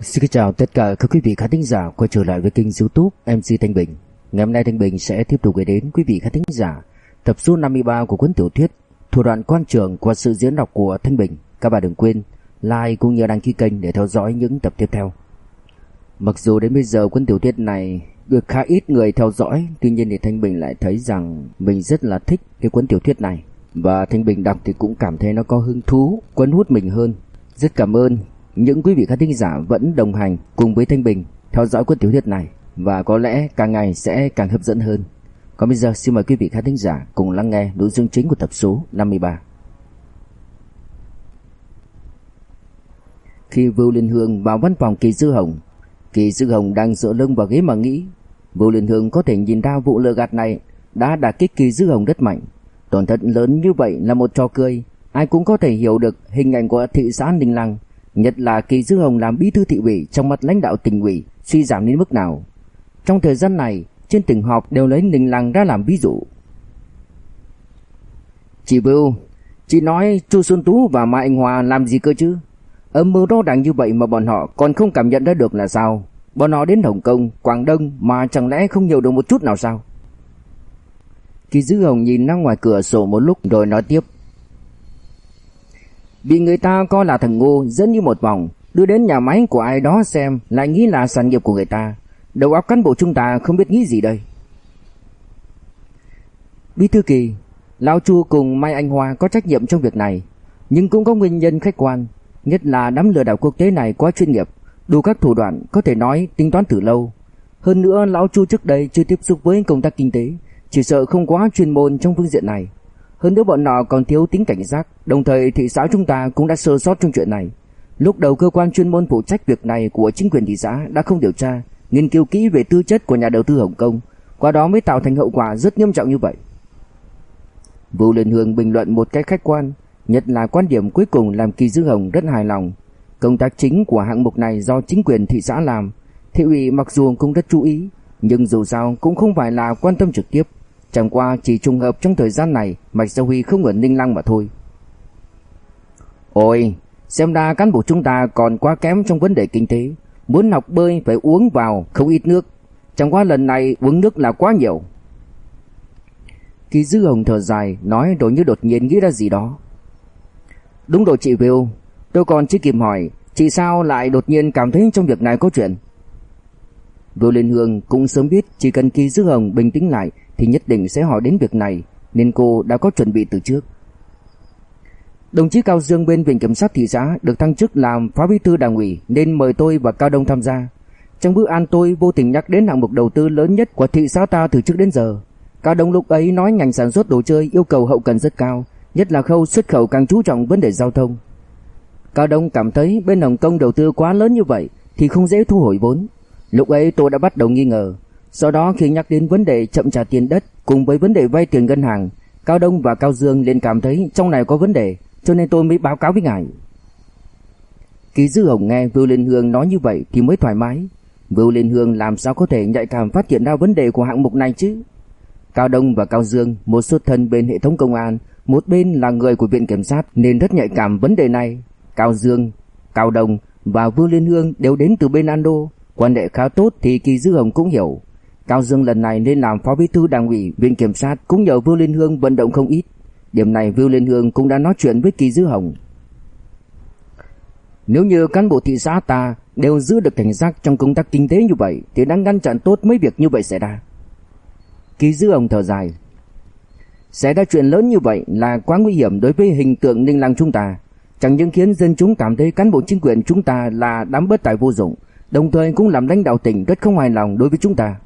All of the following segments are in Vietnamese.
Xin chào tất cả các quý vị khán thính giả quay trở lại với kênh youtube MC Thanh Bình. Ngày hôm nay Thanh Bình sẽ tiếp tục gửi đến quý vị khán thính giả tập số 53 của cuốn tiểu thuyết Thủ đoạn quan trường qua sự diễn đọc của Thanh Bình. Các bạn đừng quên like cũng như đăng ký kênh để theo dõi những tập tiếp theo. Mặc dù đến bây giờ cuốn tiểu thuyết này được khá ít người theo dõi Tuy nhiên thì Thanh Bình lại thấy rằng mình rất là thích cái cuốn tiểu thuyết này. Và Thanh Bình đọc thì cũng cảm thấy nó có hứng thú, cuốn hút mình hơn. Rất cảm ơn những quý vị khán thính giả vẫn đồng hành cùng với Thanh Bình theo dõi cuốn tiểu thuyết này và có lẽ càng ngày sẽ càng hấp dẫn hơn. Còn bây giờ xin mời quý vị khán thính giả cùng lắng nghe nội dung chính của tập số 53. Khi Vưu Liên Hương vào văn phòng Kỳ Dư Hồng, Kỳ Dư Hồng đang dựa lưng vào ghế mà nghĩ, Vưu Liên Hương có thể nhìn ra vụ lừa gạt này đã đả kích Kỳ Dư Hồng rất mạnh. Tổn thất lớn như vậy là một trò cười, ai cũng có thể hiểu được hình ảnh của thị xã Ninh Lăng Nhất là Kỳ Dư Hồng làm bí thư thị ủy trong mặt lãnh đạo tỉnh ủy suy giảm đến mức nào. Trong thời gian này, trên tỉnh họp đều lấy Ninh Lăng ra làm ví dụ. Chị Bưu, chị nói Chu Xuân Tú và Mai Anh Hòa làm gì cơ chứ? Âm mưu đó ràng như vậy mà bọn họ còn không cảm nhận ra được là sao? Bọn họ đến Hồng Kông, Quảng Đông mà chẳng lẽ không hiểu được một chút nào sao? Kỳ Dư Hồng nhìn ra ngoài cửa sổ một lúc rồi nói tiếp. Bị người ta coi là thằng ngu dẫn như một vòng. Đưa đến nhà máy của ai đó xem, Lại nghĩ là sản nghiệp của người ta. Đầu óc cán bộ chúng ta không biết nghĩ gì đây. Bí thư kỳ Lão Chu cùng Mai Anh Hoa có trách nhiệm trong việc này, Nhưng cũng có nguyên nhân khách quan, Nhất là đám lừa đảo quốc tế này quá chuyên nghiệp, Đủ các thủ đoạn có thể nói tính toán từ lâu. Hơn nữa, Lão Chu trước đây chưa tiếp xúc với công tác kinh tế, Chỉ sợ không quá chuyên môn trong phương diện này hơn nữa bọn nọ còn thiếu tính cảnh giác, đồng thời thị xã chúng ta cũng đã sơ sót trong chuyện này. Lúc đầu cơ quan chuyên môn phụ trách việc này của chính quyền thị xã đã không điều tra, nghiên cứu kỹ về tư chất của nhà đầu tư Hồng Kông, qua đó mới tạo thành hậu quả rất nghiêm trọng như vậy. Vũ Liên Hương bình luận một cách khách quan, nhất là quan điểm cuối cùng làm Kỳ Dư Hồng rất hài lòng. Công tác chính của hạng mục này do chính quyền thị xã làm, thị ủy mặc dù cũng rất chú ý, nhưng dù sao cũng không phải là quan tâm trực tiếp. Chẳng qua chỉ trùng hợp trong thời gian này Mạch Gia Huy không ở Ninh Lăng mà thôi. Ôi, Xem ra cán bộ chúng ta còn quá kém trong vấn đề kinh tế. Muốn học bơi phải uống vào không ít nước. Chẳng qua lần này uống nước là quá nhiều. Kỳ dư hồng thở dài, Nói rồi như đột nhiên nghĩ ra gì đó. Đúng rồi chị Will, Tôi còn chưa kịp hỏi, Chị sao lại đột nhiên cảm thấy trong việc này có chuyện? Vô Liên Hương cũng sớm biết Chỉ cần Kỳ Dư Hồng bình tĩnh lại thì nhất định sẽ hỏi đến việc này nên cô đã có chuẩn bị từ trước. Đồng chí Cao Dương bên Viện Kiểm sát thị xã được thăng chức làm phó bí thư đảng ủy nên mời tôi và Cao Đông tham gia. Trong bữa ăn tôi vô tình nhắc đến hạng mục đầu tư lớn nhất của thị xã ta từ trước đến giờ. Cao Đông lúc ấy nói ngành sản xuất đồ chơi yêu cầu hậu cần rất cao, nhất là khâu xuất khẩu càng chú trọng vấn đề giao thông. Cao Đông cảm thấy bên Hồng Kông đầu tư quá lớn như vậy thì không dễ thu hồi vốn. Lúc ấy tôi đã bắt đầu nghi ngờ, do đó khi nhắc đến vấn đề chậm trả tiền đất cùng với vấn đề vay tiền ngân hàng, Cao Đông và Cao Dương liền cảm thấy trong này có vấn đề, cho nên tôi mới báo cáo với ngài. Ký Dư Hồng nghe Vưu Liên Hương nói như vậy thì mới thoải mái. Vưu Liên Hương làm sao có thể nhạy cảm phát hiện ra vấn đề của hạng mục này chứ? Cao Đông và Cao Dương, một xuất thân bên hệ thống công an, một bên là người của viện kiểm sát nên rất nhạy cảm vấn đề này. Cao Dương, Cao Đông và Vưu Liên Hương đều đến từ bên Ando, quan hệ khá tốt thì Kỳ Dư Hồng cũng hiểu. Cao Dương lần này nên làm phó bí thư đảng ủy viện kiểm sát cũng nhờ Vưu Liên Hương vận động không ít. Điểm này Vưu Liên Hương cũng đã nói chuyện với Kỳ Dư Hồng. Nếu như cán bộ thị xã ta đều giữ được cảnh giác trong công tác kinh tế như vậy thì đang ngăn chặn tốt mấy việc như vậy xảy ra. Kỳ Dư Hồng thở dài. Xảy ra chuyện lớn như vậy là quá nguy hiểm đối với hình tượng Ninh Lăng chúng ta. Chẳng những khiến dân chúng cảm thấy cán bộ chính quyền chúng ta là đám bất tài vô dụng, đồng thời cũng làm lãnh đạo tỉnh rất không hài lòng đối với chúng ta.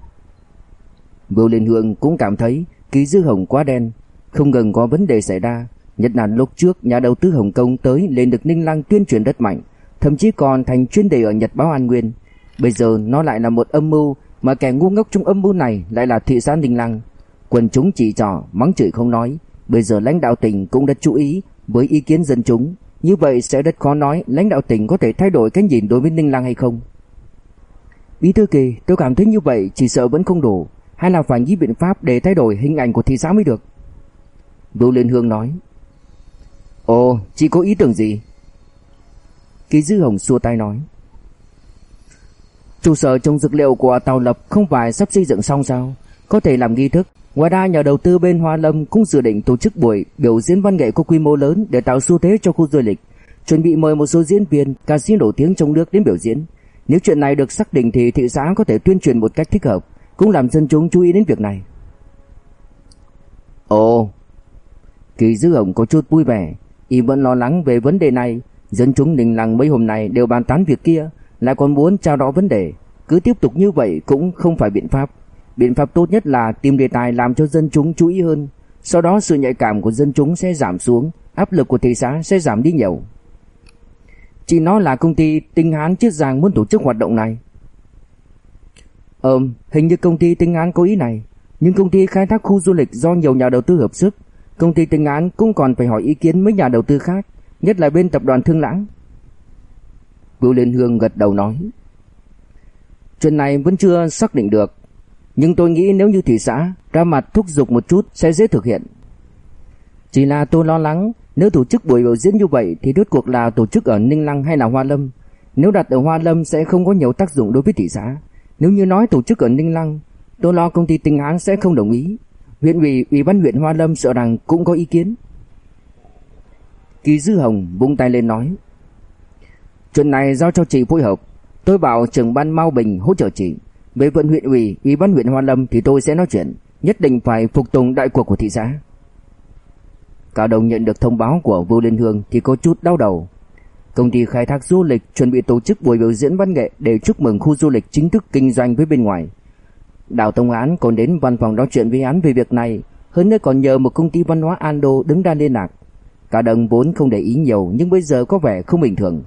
Vưu Liên Hương cũng cảm thấy ký dư hồng quá đen, không ngừng có vấn đề xảy ra, nhất là lúc trước nhà đầu tư Hồng Kông tới lên được Ninh Lăng tuyên truyền rất mạnh, thậm chí còn thành chuyên đề ở Nhật báo An Nguyên. Bây giờ nó lại là một âm mưu mà kẻ ngu ngốc trong âm mưu này lại là thị xã Ninh Lăng. Quần chúng chỉ trỏ, mắng chửi không nói, bây giờ lãnh đạo tỉnh cũng đã chú ý với ý kiến dân chúng, như vậy sẽ rất khó nói lãnh đạo tỉnh có thể thay đổi cái nhìn đối với Ninh Lăng hay không. Bí thư kỳ, tôi cảm thấy như vậy chỉ sợ vẫn không đủ, hay là phải nghĩ biện pháp để thay đổi hình ảnh của thị xã mới được. Đỗ Liên Hương nói. Ồ, chị có ý tưởng gì? Kỳ Dư Hồng xua tay nói. Trụ sở trồng dược liệu của Tàu Lập không phải sắp xây dựng xong sao? Có thể làm nghi thức. Ngoài ra nhà đầu tư bên Hoa Lâm cũng dự định tổ chức buổi biểu diễn văn nghệ có quy mô lớn để tạo xu thế cho khu du lịch. Chuẩn bị mời một số diễn viên, ca sĩ nổi tiếng trong nước đến biểu diễn. Nếu chuyện này được xác định thì thị xã có thể tuyên truyền một cách thích hợp, cũng làm dân chúng chú ý đến việc này. Ồ, Kỳ Dư Hồng có chút vui vẻ, y vẫn lo lắng về vấn đề này, dân chúng đình làng mấy hôm nay đều bàn tán việc kia, lại còn muốn trao đổi vấn đề, cứ tiếp tục như vậy cũng không phải biện pháp. Biện pháp tốt nhất là tìm đề tài làm cho dân chúng chú ý hơn, sau đó sự nhạy cảm của dân chúng sẽ giảm xuống, áp lực của thị xã sẽ giảm đi nhiều. Chỉ nói là công ty Tinh Hán Chiết Giang muốn tổ chức hoạt động này. Ừm, hình như công ty Tinh án có ý này, nhưng công ty khai thác khu du lịch do nhiều nhà đầu tư hợp sức, công ty Tinh án cũng còn phải hỏi ý kiến mấy nhà đầu tư khác, nhất là bên tập đoàn Thương Lãng. Bưu Liên Hương gật đầu nói. Chuyện này vẫn chưa xác định được, nhưng tôi nghĩ nếu như thị xã ra mặt thúc giục một chút sẽ dễ thực hiện. Chỉ là tôi lo lắng nếu tổ chức buổi biểu diễn như vậy thì rốt cuộc là tổ chức ở Ninh Lăng hay là Hoa Lâm. Nếu đặt ở Hoa Lâm sẽ không có nhiều tác dụng đối với thị xã. Nếu như nói tổ chức ở Ninh Lăng, tôi lo công ty Tinh Án sẽ không đồng ý. Huyện ủy, ủy ban huyện Hoa Lâm sợ rằng cũng có ý kiến. Kỳ Dư Hồng vung tay lên nói. Chuyện này giao cho chị phối hợp. Tôi bảo trưởng ban Mao Bình hỗ trợ chị. Về vận huyện ủy, ủy ban huyện Hoa Lâm thì tôi sẽ nói chuyện. Nhất định phải phục tùng đại cuộc của thị xã. Cao đồng nhận được thông báo của Vô Liên Hương thì có chút đau đầu. Công ty khai thác du lịch chuẩn bị tổ chức buổi biểu diễn văn nghệ để chúc mừng khu du lịch chính thức kinh doanh với bên ngoài. Đào Tông Án còn đến văn phòng nói chuyện với án về việc này, hơn nữa còn nhờ một công ty văn hóa Ando đứng ra liên lạc. Cả đồng vốn không để ý nhiều nhưng bây giờ có vẻ không bình thường.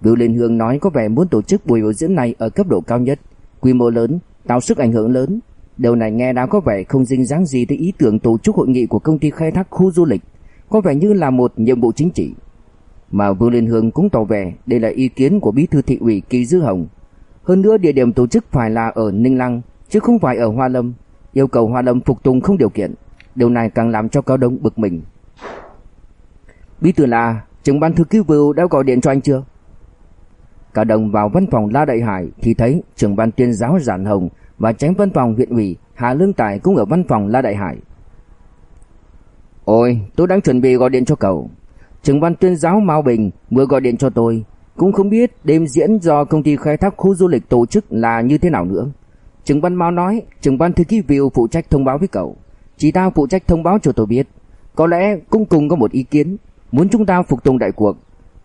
Biểu Liên Hương nói có vẻ muốn tổ chức buổi biểu diễn này ở cấp độ cao nhất, quy mô lớn, tạo sức ảnh hưởng lớn. Điều này nghe đã có vẻ không dính dáng gì tới ý tưởng tổ chức hội nghị của công ty khai thác khu du lịch có vẻ như là một nhiệm vụ chính trị. Mà Vương Liên Hương cũng tỏ vẻ đây là ý kiến của bí thư thị ủy Kỳ Dư Hồng. Hơn nữa địa điểm tổ chức phải là ở Ninh Lăng chứ không phải ở Hoa Lâm, yêu cầu Hoa Lâm phục tùng không điều kiện. Điều này càng làm cho Cao Đông bực mình. Bí thư là trưởng ban thư ký Vưu đã gọi điện cho anh chưa? Cả đồng vào văn phòng La Đại Hải thì thấy trưởng ban tuyên giáo Giản Hồng và tránh văn phòng huyện ủy Hà Lương Tài cũng ở văn phòng La Đại Hải. Ôi, tôi đang chuẩn bị gọi điện cho cậu. Trưởng ban tuyên giáo Mao Bình vừa gọi điện cho tôi, cũng không biết đêm diễn do công ty khai thác khu du lịch tổ chức là như thế nào nữa. Trưởng ban Mao nói, trưởng ban thư ký Viu phụ trách thông báo với cậu. Chỉ ta phụ trách thông báo cho tôi biết. Có lẽ cũng cùng có một ý kiến, muốn chúng ta phục tùng đại cuộc,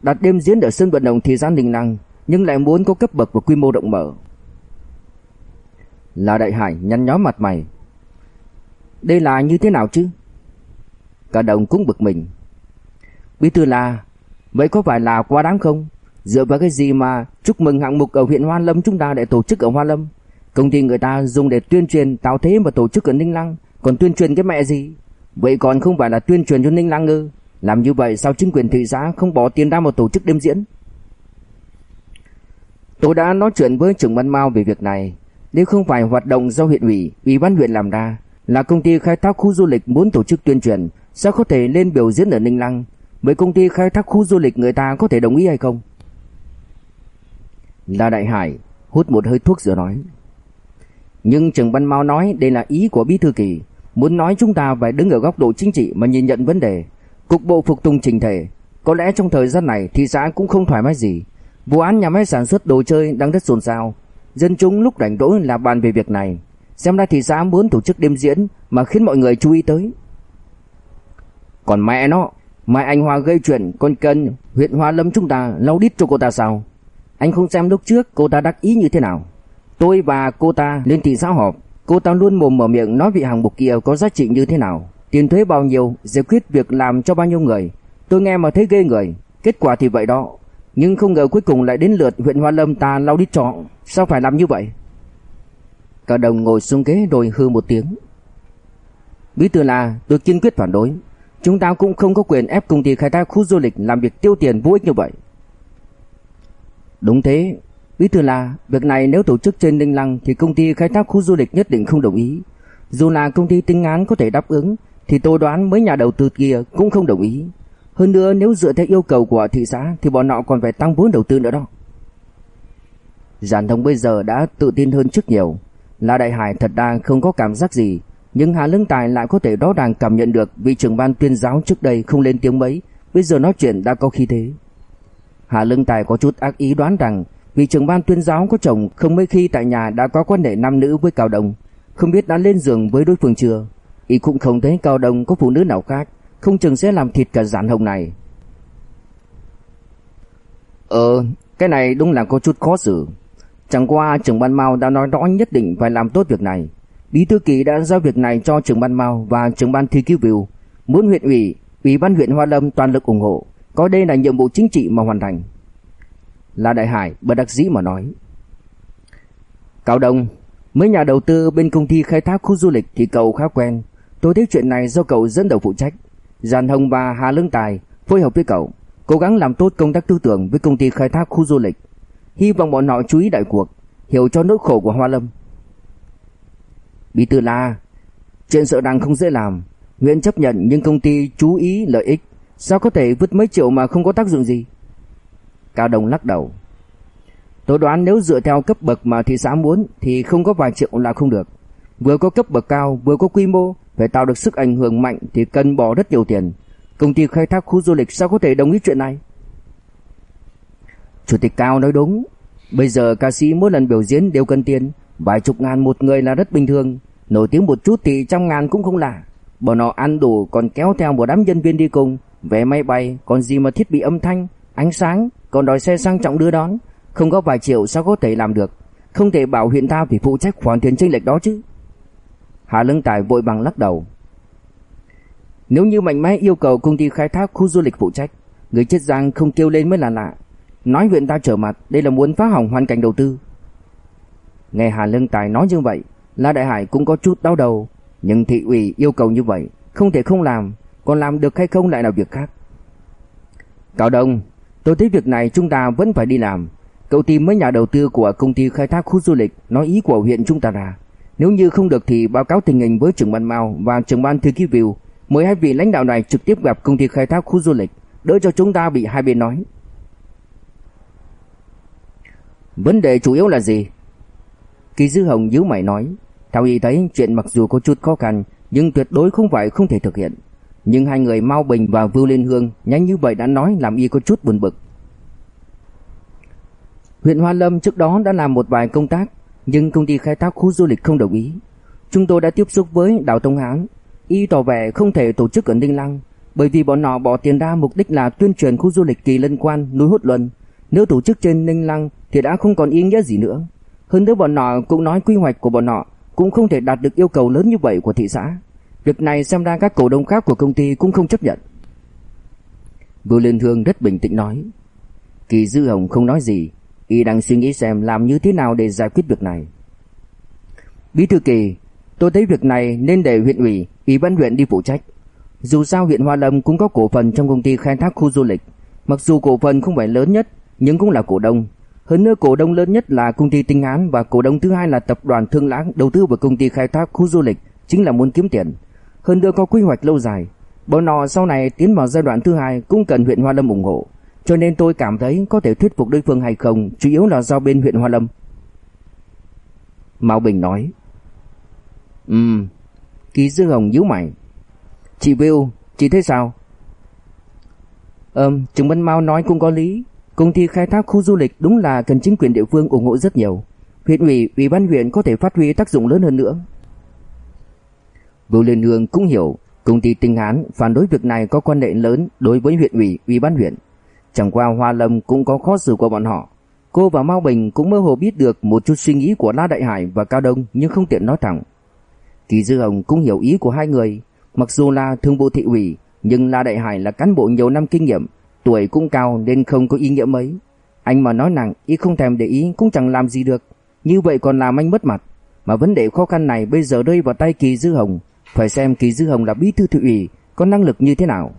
đặt đêm diễn ở sân vận động thì gian đình Năng, nhưng lại muốn có cấp bậc và quy mô rộng mở. Là Đại Hải nhăn nhó mặt mày. Đây là như thế nào chứ? Cả đồng cũng bực mình. Bí thư là, vậy có phải là quá đáng không? Dựa vào cái gì mà chúc mừng hạng mục ở huyện Hoa Lâm chúng ta để tổ chức ở Hoa Lâm? Công ty người ta dùng để tuyên truyền tạo thế mà tổ chức ở Ninh Lăng, còn tuyên truyền cái mẹ gì? Vậy còn không phải là tuyên truyền cho Ninh Lăng ư? Làm như vậy sao chính quyền thị xã không bỏ tiền ra một tổ chức đêm diễn? Tôi đã nói chuyện với trưởng ban Mao về việc này. Nếu không phải hoạt động do huyện ủy, ủy ban huyện làm ra, là công ty khai thác khu du lịch muốn tổ chức tuyên truyền, sao có thể lên biểu diễn ở Ninh Lăng? Với công ty khai thác khu du lịch người ta có thể đồng ý hay không? La Đại Hải hút một hơi thuốc rồi nói. Nhưng Trần Văn Mao nói đây là ý của Bí Thư Kỳ, muốn nói chúng ta phải đứng ở góc độ chính trị mà nhìn nhận vấn đề. Cục bộ phục tùng trình thể, có lẽ trong thời gian này thị xã cũng không thoải mái gì. Vụ án nhà máy sản xuất đồ chơi đang rất xôn xao. Dân chúng lúc rảnh rỗi là bàn về việc này. Xem ra thị xã muốn tổ chức đêm diễn mà khiến mọi người chú ý tới. Còn mẹ nó, mai anh Hoa gây chuyện con cần huyện Hoa Lâm chúng ta lau đít cho cô ta sao? Anh không xem lúc trước cô ta đắc ý như thế nào? Tôi và cô ta lên thị xã họp, cô ta luôn mồm mở miệng nói vị hàng mục kia có giá trị như thế nào, tiền thuế bao nhiêu, giải quyết việc làm cho bao nhiêu người. Tôi nghe mà thấy ghê người, kết quả thì vậy đó. Nhưng không ngờ cuối cùng lại đến lượt huyện Hoa Lâm ta lau đít trọ, sao phải làm như vậy? Cả đồng ngồi xuống ghế rồi hư một tiếng. Bí thư là tôi kiên quyết phản đối. Chúng ta cũng không có quyền ép công ty khai thác khu du lịch làm việc tiêu tiền vô ích như vậy. Đúng thế, Bí thư là việc này nếu tổ chức trên Ninh Lăng thì công ty khai thác khu du lịch nhất định không đồng ý. Dù là công ty tinh án có thể đáp ứng thì tôi đoán mấy nhà đầu tư kia cũng không đồng ý. Hơn nữa nếu dựa theo yêu cầu của thị xã thì bọn họ còn phải tăng vốn đầu tư nữa đó. Giản thông bây giờ đã tự tin hơn trước nhiều. La Đại Hải thật ra không có cảm giác gì, nhưng Hà Lương Tài lại có thể rõ ràng cảm nhận được vị trưởng ban tuyên giáo trước đây không lên tiếng mấy, bây giờ nói chuyện đã có khí thế. Hà Lương Tài có chút ác ý đoán rằng vị trưởng ban tuyên giáo có chồng không mấy khi tại nhà đã có quan hệ nam nữ với Cao Đông, không biết đã lên giường với đối phương chưa. Y cũng không thấy Cao Đông có phụ nữ nào khác, không chừng sẽ làm thịt cả giản hồng này. Ờ, cái này đúng là có chút khó xử. Chẳng qua trưởng ban Mao đã nói rõ nhất định phải làm tốt việc này. Bí thư kỳ đã giao việc này cho trưởng ban Mao và trưởng ban thi cứu biểu, muốn huyện ủy, ủy ban huyện Hoa Lâm toàn lực ủng hộ, coi đây là nhiệm vụ chính trị mà hoàn thành. La Đại Hải bất đắc dĩ mà nói. Cao Đông, mấy nhà đầu tư bên công ty khai thác khu du lịch thì cậu khá quen. Tôi thấy chuyện này do cậu dẫn đầu phụ trách. Giàn Hồng và Hà Lương Tài phối hợp với cậu, cố gắng làm tốt công tác tư tưởng với công ty khai thác khu du lịch. Hy vọng bọn họ chú ý đại cuộc, hiểu cho nỗi khổ của Hoa Lâm. Bí thư La, chuyện sợ rằng không dễ làm. Huyện chấp nhận nhưng công ty chú ý lợi ích. Sao có thể vứt mấy triệu mà không có tác dụng gì? Cao Đông lắc đầu. Tôi đoán nếu dựa theo cấp bậc mà thị xã muốn thì không có vài triệu là không được. Vừa có cấp bậc cao, vừa có quy mô, phải tạo được sức ảnh hưởng mạnh thì cần bỏ rất nhiều tiền. Công ty khai thác khu du lịch sao có thể đồng ý chuyện này? Chủ tịch Cao nói đúng. Bây giờ ca sĩ mỗi lần biểu diễn đều cần tiền. Vài chục ngàn một người là rất bình thường. Nổi tiếng một chút thì trăm ngàn cũng không lạ. Bọn họ ăn đủ còn kéo theo một đám nhân viên đi cùng. Vé máy bay, còn gì mà thiết bị âm thanh, ánh sáng, còn đòi xe sang trọng đưa đón. Không có vài triệu sao có thể làm được. Không thể bảo huyện ta phải phụ trách khoản tiền chênh lệch đó chứ. Hạ Lương Tài vội bằng lắc đầu. Nếu như mạnh mẽ yêu cầu công ty khai thác khu du lịch phụ trách, người chết giang không kêu lên mới là lạ. Nói huyện ta trở mặt, đây là muốn phá hỏng hoàn cảnh đầu tư. Nghe Hà Lương Tài nói như vậy, La Đại Hải cũng có chút đau đầu, nhưng thị ủy yêu cầu như vậy, không thể không làm, còn làm được hay không lại là việc khác. Cao Đông, tôi thấy việc này chúng ta vẫn phải đi làm. Cậu tìm mấy nhà đầu tư của công ty khai thác khu du lịch, nói ý của huyện chúng ta là Nếu như không được thì báo cáo tình hình với trưởng ban Mao và trưởng ban thư ký Viu, mời hai vị lãnh đạo này trực tiếp gặp công ty khai thác khu du lịch, đỡ cho chúng ta bị hai bên nói. Vấn đề chủ yếu là gì? Kỳ Dư Hồng nhíu mày nói, theo ý thấy chuyện mặc dù có chút khó khăn, nhưng tuyệt đối không phải không thể thực hiện. Nhưng hai người Mao Bình và Vưu Liên Hương nhanh như vậy đã nói làm y có chút buồn bực. Huyện Hoa Lâm trước đó đã làm một vài công tác, nhưng công ty khai thác khu du lịch không đồng ý. Chúng tôi đã tiếp xúc với Đào Tông Hán, y tỏ vẻ không thể tổ chức ở Ninh Lăng, bởi vì bọn họ bỏ tiền ra mục đích là tuyên truyền khu du lịch kỳ lân quan núi Hốt Luân. Nếu tổ chức trên Ninh Lăng thì đã không còn ý nghĩa gì nữa. Hơn nữa bọn nọ cũng nói quy hoạch của bọn nọ cũng không thể đạt được yêu cầu lớn như vậy của thị xã. Việc này xem ra các cổ đông khác của công ty cũng không chấp nhận. Bưu Liên Hương rất bình tĩnh nói. Kỳ Dư Hồng không nói gì, y đang suy nghĩ xem làm như thế nào để giải quyết việc này. Bí thư Kỳ, tôi thấy việc này nên để huyện ủy, ủy ban huyện đi phụ trách. Dù sao huyện Hoa Lâm cũng có cổ phần trong công ty khai thác khu du lịch, mặc dù cổ phần không phải lớn nhất, nhưng cũng là cổ đông. Hơn nữa cổ đông lớn nhất là công ty Tinh Án và cổ đông thứ hai là tập đoàn Thương Lãng đầu tư vào công ty khai thác khu du lịch, chính là muốn kiếm tiền. Hơn nữa có quy hoạch lâu dài, bọn họ sau này tiến vào giai đoạn thứ hai cũng cần huyện Hoa Lâm ủng hộ. Cho nên tôi cảm thấy có thể thuyết phục đối phương hay không chủ yếu là do bên huyện Hoa Lâm. Mao Bình nói. Ừm, Kỳ dương Hồng nhíu mày. Chị Viu, chị thấy sao? Ừm, Trừng minh Mao nói cũng có lý. Công ty khai thác khu du lịch đúng là cần chính quyền địa phương ủng hộ rất nhiều. Huyện ủy, ủy ban huyện có thể phát huy tác dụng lớn hơn nữa. Bưu Liên Hương cũng hiểu công ty Tinh Hán phản đối việc này có quan hệ lớn đối với huyện ủy, ủy ban huyện. Chẳng qua Hoa Lâm cũng có khó xử của bọn họ. Cô và Mao Bình cũng mơ hồ biết được một chút suy nghĩ của La Đại Hải và Cao Đông nhưng không tiện nói thẳng. Kỳ Dư Hồng cũng hiểu ý của hai người, mặc dù là thương vụ thị ủy, nhưng La Đại Hải là cán bộ nhiều năm kinh nghiệm, tuổi cũng cao nên không có ý nghĩa mấy. Anh mà nói nặng, ý không thèm để ý cũng chẳng làm gì được, như vậy còn làm anh mất mặt. Mà vấn đề khó khăn này bây giờ rơi vào tay Kỳ Dư Hồng, phải xem Kỳ Dư Hồng là bí thư thị ủy, có năng lực như thế nào.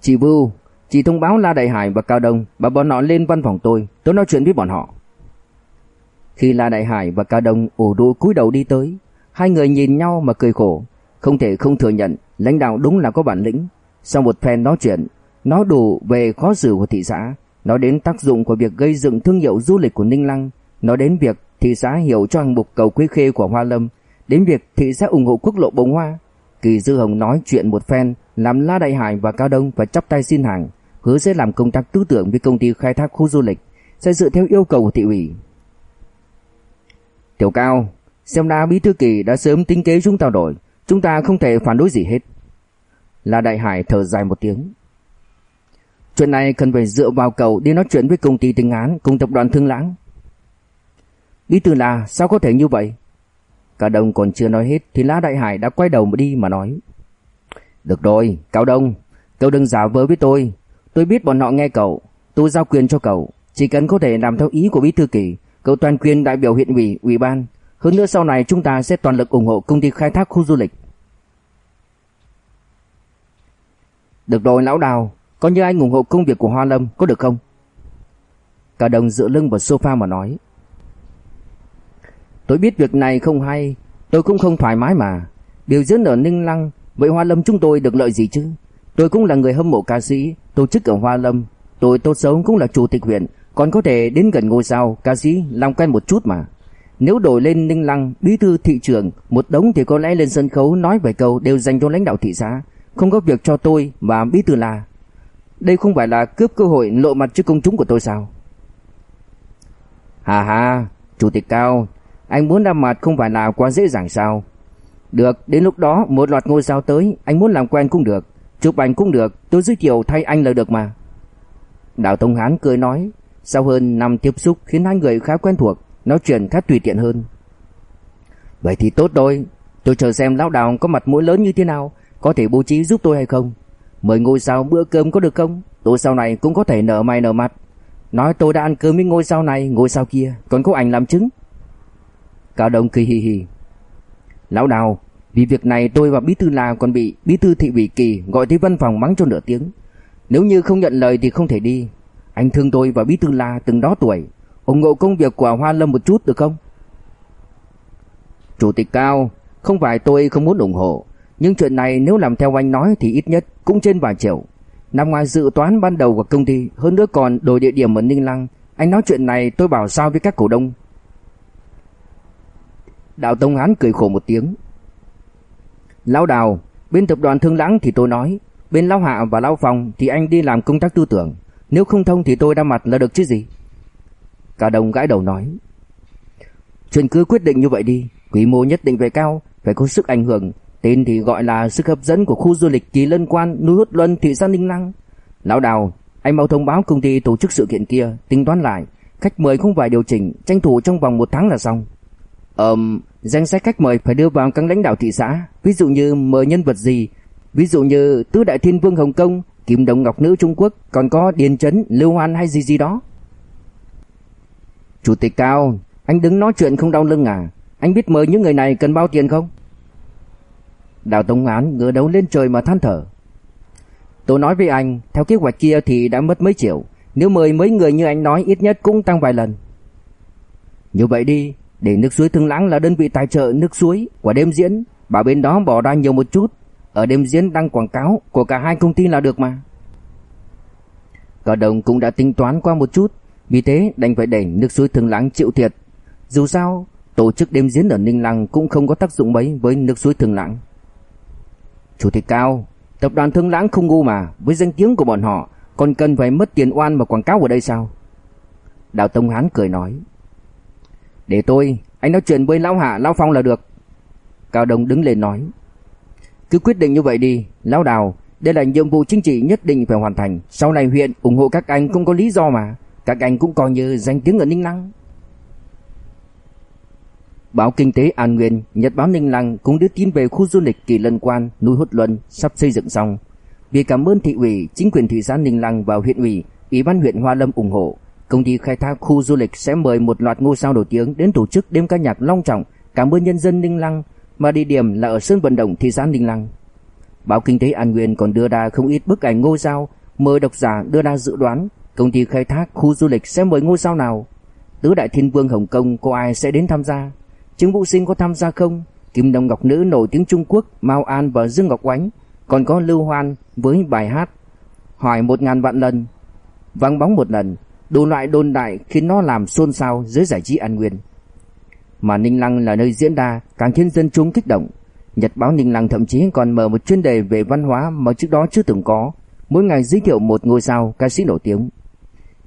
Chị Vưu, chị thông báo La Đại Hải và Cao Đông bảo bọn họ lên văn phòng tôi, tôi nói chuyện với bọn họ. Khi La Đại Hải và Cao Đông ủ rũ cúi đầu đi tới, hai người nhìn nhau mà cười khổ, không thể không thừa nhận lãnh đạo đúng là có bản lĩnh. Sau một phen nói chuyện, nói đủ về khó xử của thị xã, nói đến tác dụng của việc gây dựng thương hiệu du lịch của Ninh Lăng, nói đến việc thị xã hiểu cho hạng mục cầu Quế Khê của Hoa Lâm, đến việc thị xã ủng hộ quốc lộ Bồng Hoa. Kỳ Dư Hồng nói chuyện một phen, làm La Đại Hải và Cao Đông phải chắp tay xin hàng, hứa sẽ làm công tác tư tưởng với công ty khai thác khu du lịch, sẽ dựa theo yêu cầu của thị ủy. Tiểu Cao, xem ra bí thư kỳ đã sớm tính kế chúng ta rồi, chúng ta không thể phản đối gì hết. La Đại Hải thở dài một tiếng. Chuyện này cần phải dựa vào cậu đi nói chuyện với công ty tình án cùng tập đoàn Thương Lãng. Bí thư là sao có thể như vậy? Cao Đông còn chưa nói hết thì La Đại Hải đã quay đầu mà đi mà nói. Được rồi, Cao Đông, cậu đừng giả vờ với tôi. Tôi biết bọn họ nghe cậu, tôi giao quyền cho cậu. Chỉ cần có thể làm theo ý của bí thư kỳ, cậu toàn quyền đại biểu huyện ủy, ủy ban. Hơn nữa sau này chúng ta sẽ toàn lực ủng hộ công ty khai thác khu du lịch. Được rồi lão đào, coi như anh ủng hộ công việc của Hoa Lâm có được không? Cả đồng dựa lưng vào sofa mà nói. Tôi biết việc này không hay, tôi cũng không thoải mái mà. Biểu diễn ở Ninh Lăng, vậy Hoa Lâm chúng tôi được lợi gì chứ? Tôi cũng là người hâm mộ ca sĩ, tổ chức ở Hoa Lâm. Tôi tốt xấu cũng là chủ tịch huyện, còn có thể đến gần ngôi sao, ca sĩ, làm quen một chút mà. Nếu đổi lên Ninh Lăng, bí thư thị trưởng, một đống thì có lẽ lên sân khấu nói vài câu đều dành cho lãnh đạo thị xã, không có việc cho tôi và bí thư là. Đây không phải là cướp cơ hội lộ mặt trước công chúng của tôi sao? Hà hà, chủ tịch cao, anh muốn làm mặt không phải là quá dễ dàng sao? Được, đến lúc đó một loạt ngôi sao tới, anh muốn làm quen cũng được, chụp ảnh cũng được, tôi giới thiệu thay anh là được mà. Đạo Tông Hán cười nói, sau hơn năm tiếp xúc khiến hai người khá quen thuộc, nói chuyện khá tùy tiện hơn. Vậy thì tốt rồi, tôi chờ xem lão đào có mặt mũi lớn như thế nào, có thể bố trí giúp tôi hay không. Mời ngôi sao bữa cơm có được không? Tôi sau này cũng có thể nở mày nở mặt. Nói tôi đã ăn cơm với ngôi sao này, ngôi sao kia, còn có ảnh làm chứng. Cao Đông cười hì hì. Lão đào, vì việc này tôi và Bí Thư là còn bị Bí Thư Thị ủy Kỳ gọi tới văn phòng mắng cho nửa tiếng. Nếu như không nhận lời thì không thể đi. Anh thương tôi và Bí Thư La từng đó tuổi, ủng hộ công việc của Hoa Lâm một chút được không? Chủ tịch Cao, không phải tôi không muốn ủng hộ, nhưng chuyện này nếu làm theo anh nói thì ít nhất cũng trên vài triệu. Nằm ngoài dự toán ban đầu của công ty, hơn nữa còn đổi địa điểm ở Ninh Lăng. Anh nói chuyện này tôi bảo sao với các cổ đông. Đạo Tông Hán cười khổ một tiếng. Lão Đào, bên tập đoàn Thương Lãng thì tôi nói, bên Lão Hạ và Lão Phong thì anh đi làm công tác tư tưởng. Nếu không thông thì tôi ra mặt là được chứ gì. Cả đồng gãi đầu nói. Chuyện cứ quyết định như vậy đi, quy mô nhất định phải cao, phải có sức ảnh hưởng, tên thì gọi là sức hấp dẫn của khu du lịch Kỳ Lân Quan, núi Hút Luân, thị xã Ninh Lăng. Lão Đào, anh mau thông báo công ty tổ chức sự kiện kia, tính toán lại, khách mời không phải điều chỉnh, tranh thủ trong vòng một tháng là xong. Ờm, danh sách khách mời phải đưa vào các lãnh đạo thị xã, ví dụ như mời nhân vật gì, ví dụ như Tứ Đại Thiên Vương Hồng Kông, Kim Đồng Ngọc Nữ Trung Quốc, còn có Điền Trấn, Lưu Hoan hay gì gì đó. Chủ tịch Cao, anh đứng nói chuyện không đau lưng à? Anh biết mời những người này cần bao tiền không? Đào Tông Án ngửa đầu lên trời mà than thở. Tôi nói với anh, theo kế hoạch kia thì đã mất mấy triệu, nếu mời mấy người như anh nói ít nhất cũng tăng vài lần. Như vậy đi, để nước suối Thương Lãng là đơn vị tài trợ nước suối của đêm diễn, bảo bên đó bỏ ra nhiều một chút, ở đêm diễn đăng quảng cáo của cả hai công ty là được mà. Cả đồng cũng đã tính toán qua một chút, vì thế đành phải để nước suối Thương Lãng chịu thiệt. Dù sao, tổ chức đêm diễn ở Ninh Lăng cũng không có tác dụng mấy với nước suối Thương Lãng. Chủ tịch Cao, tập đoàn Thương Lãng không ngu mà, với danh tiếng của bọn họ, còn cần phải mất tiền oan mà quảng cáo ở đây sao? Đào Tông Hán cười nói. Để tôi, anh nói chuyện với Lão Hạ, Lão Phong là được. Cao Đông đứng lên nói. Cứ quyết định như vậy đi, Lão Đào, đây là nhiệm vụ chính trị nhất định phải hoàn thành. Sau này huyện ủng hộ các anh cũng có lý do mà. Các anh cũng coi như danh tiếng ở Ninh năng Báo Kinh tế An Nguyên, Nhật báo Ninh Lăng cũng đưa tin về khu du lịch Kỳ Lân Quan, núi Hút Luân sắp xây dựng xong. Vì cảm ơn thị ủy, chính quyền thị xã Ninh Lăng và huyện ủy, ủy ban huyện Hoa Lâm ủng hộ, công ty khai thác khu du lịch sẽ mời một loạt ngôi sao nổi tiếng đến tổ chức đêm ca nhạc long trọng cảm ơn nhân dân Ninh Lăng, mà địa điểm là ở sân vận động thị xã Ninh Lăng. Báo Kinh tế An Nguyên còn đưa ra không ít bức ảnh ngôi sao, mời độc giả đưa ra dự đoán công ty khai thác khu du lịch sẽ mời ngôi sao nào. Tứ đại thiên vương Hồng Kông có ai sẽ đến tham gia? Trương Vũ Sinh có tham gia không? Kim Đồng Ngọc Nữ nổi tiếng Trung Quốc, Mao An và Dương Ngọc Oánh, còn có Lưu Hoan với bài hát Hỏi một ngàn vạn lần. vắng bóng một lần, đủ loại đồn đại khiến nó làm xôn xao dưới giải trí An Nguyên. Mà Ninh Lăng là nơi diễn đa càng khiến dân chúng kích động. Nhật báo Ninh Lăng thậm chí còn mở một chuyên đề về văn hóa mà trước đó chưa từng có, mỗi ngày giới thiệu một ngôi sao ca sĩ nổi tiếng.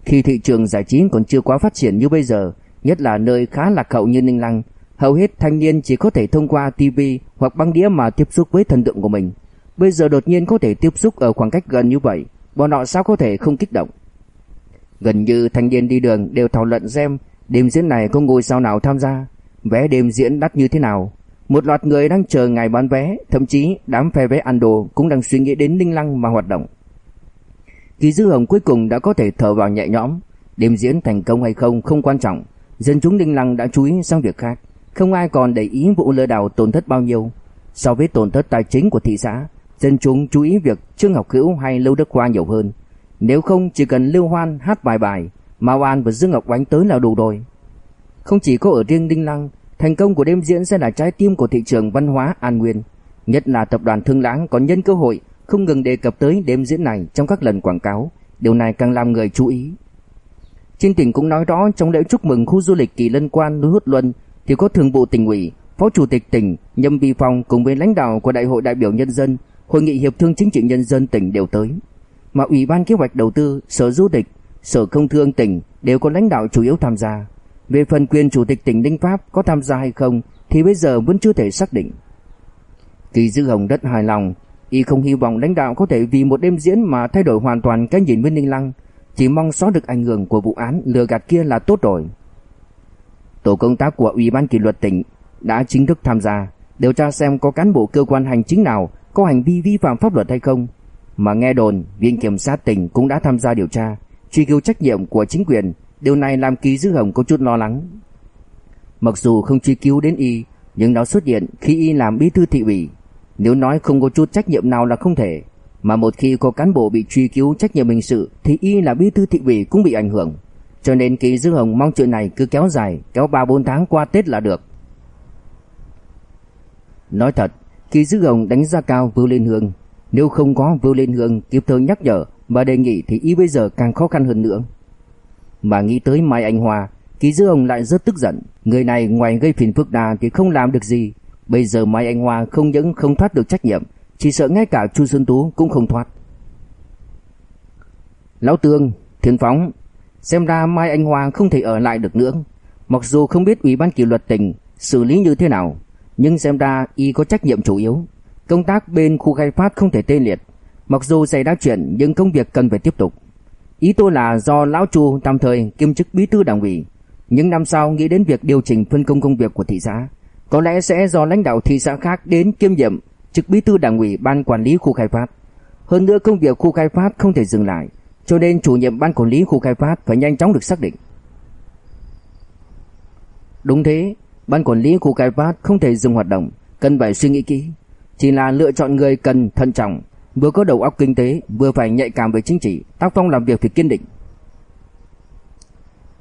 Khi thị trường giải trí còn chưa quá phát triển như bây giờ, nhất là nơi khá lạc hậu như Ninh Lăng, hầu hết thanh niên chỉ có thể thông qua TV hoặc băng đĩa mà tiếp xúc với thần tượng của mình. Bây giờ đột nhiên có thể tiếp xúc ở khoảng cách gần như vậy, bọn họ sao có thể không kích động. Gần như thanh niên đi đường đều thảo luận xem đêm diễn này có ngôi sao nào tham gia, vé đêm diễn đắt như thế nào. Một loạt người đang chờ ngày bán vé, thậm chí đám phe vé ăn đồ cũng đang suy nghĩ đến Ninh Lăng mà hoạt động. Kỳ Dư Hồng cuối cùng đã có thể thở vào nhẹ nhõm, đêm diễn thành công hay không không quan trọng, dân chúng Ninh Lăng đã chú ý sang việc khác, không ai còn để ý vụ lừa đảo tổn thất bao nhiêu. So với tổn thất tài chính của thị xã, dân chúng chú ý việc Trương Ngọc Hữu hay lưu Đức Khoa nhiều hơn. Nếu không chỉ cần Lưu Hoan hát bài bài, Mao An và Dương Ngọc Oánh tới là đủ rồi. Không chỉ có ở riêng Đinh Lăng, thành công của đêm diễn sẽ là trái tim của thị trường văn hóa An Nguyên. Nhất là tập đoàn Thương Lãng còn nhân cơ hội không ngừng đề cập tới đêm diễn này trong các lần quảng cáo. Điều này càng làm người chú ý. Trên tỉnh cũng nói rõ trong lễ chúc mừng khu du lịch Kỳ Lân Quan núi Hút Luân thì có thường vụ tỉnh ủy, phó chủ tịch tỉnh Nhâm Vi Phong cùng với lãnh đạo của Đại hội đại biểu nhân dân, hội nghị hiệp thương chính trị nhân dân tỉnh đều tới mà Ủy ban Kế hoạch Đầu tư, Sở Du lịch, Sở Công Thương tỉnh đều có lãnh đạo chủ yếu tham gia. Về phần quyền Chủ tịch tỉnh Ninh Pháp có tham gia hay không thì bây giờ vẫn chưa thể xác định. Kỳ Dư Hồng rất hài lòng, y không hy vọng lãnh đạo có thể vì một đêm diễn mà thay đổi hoàn toàn cái nhìn với Ninh Lăng, chỉ mong xóa được ảnh hưởng của vụ án lừa gạt kia là tốt rồi. Tổ công tác của Ủy ban kỷ luật tỉnh đã chính thức tham gia, điều tra xem có cán bộ cơ quan hành chính nào có hành vi vi phạm pháp luật hay không, mà nghe đồn Viện Kiểm sát tỉnh cũng đã tham gia điều tra Truy cứu trách nhiệm của chính quyền. Điều này làm Ký Dư Hồng có chút lo lắng. Mặc dù không truy cứu đến y Nhưng nó xuất hiện khi y làm bí thư thị ủy. Nếu nói không có chút trách nhiệm nào là không thể Mà một khi có cán bộ bị truy cứu trách nhiệm hình sự Thì y là bí thư thị ủy cũng bị ảnh hưởng. Cho nên Kỳ Dư Hồng mong chuyện này cứ kéo dài Kéo 3-4 tháng qua Tết là được Nói thật Kỳ Dư Hồng đánh giá cao Vưu Liên Hương nếu không có Vưu Liên Hương kịp thời nhắc nhở và đề nghị thì ý bây giờ càng khó khăn hơn nữa. Mà nghĩ tới Mai Anh Hoa, Kỳ Dư Hồng lại rất tức giận. Người này ngoài gây phiền phức đà thì không làm được gì. Bây giờ Mai Anh Hoa không những không thoát được trách nhiệm, chỉ sợ ngay cả Chu Xuân Tú cũng không thoát. Lão Tương, Thiên Phóng, xem ra Mai Anh Hoa không thể ở lại được nữa. Mặc dù không biết Ủy ban kỷ luật tỉnh xử lý như thế nào, nhưng xem ra y có trách nhiệm chủ yếu. Công tác bên khu khai phát không thể tê liệt. Mặc dù xảy ra chuyện nhưng công việc cần phải tiếp tục. Ý tôi là do lão Chu tạm thời kiêm chức bí thư đảng ủy, Những năm sau nghĩ đến việc điều chỉnh phân công công việc của thị xã, có lẽ sẽ do lãnh đạo thị xã khác đến kiêm nhiệm chức bí thư đảng ủy ban quản lý khu khai phát. Hơn nữa công việc khu khai phát không thể dừng lại, cho nên chủ nhiệm ban quản lý khu khai phát phải nhanh chóng được xác định. Đúng thế, ban quản lý khu khai phát không thể dừng hoạt động, cần phải suy nghĩ kỹ. Chỉ là lựa chọn người cần thận trọng, vừa có đầu óc kinh tế, vừa phải nhạy cảm về chính trị, tác phong làm việc thì kiên định.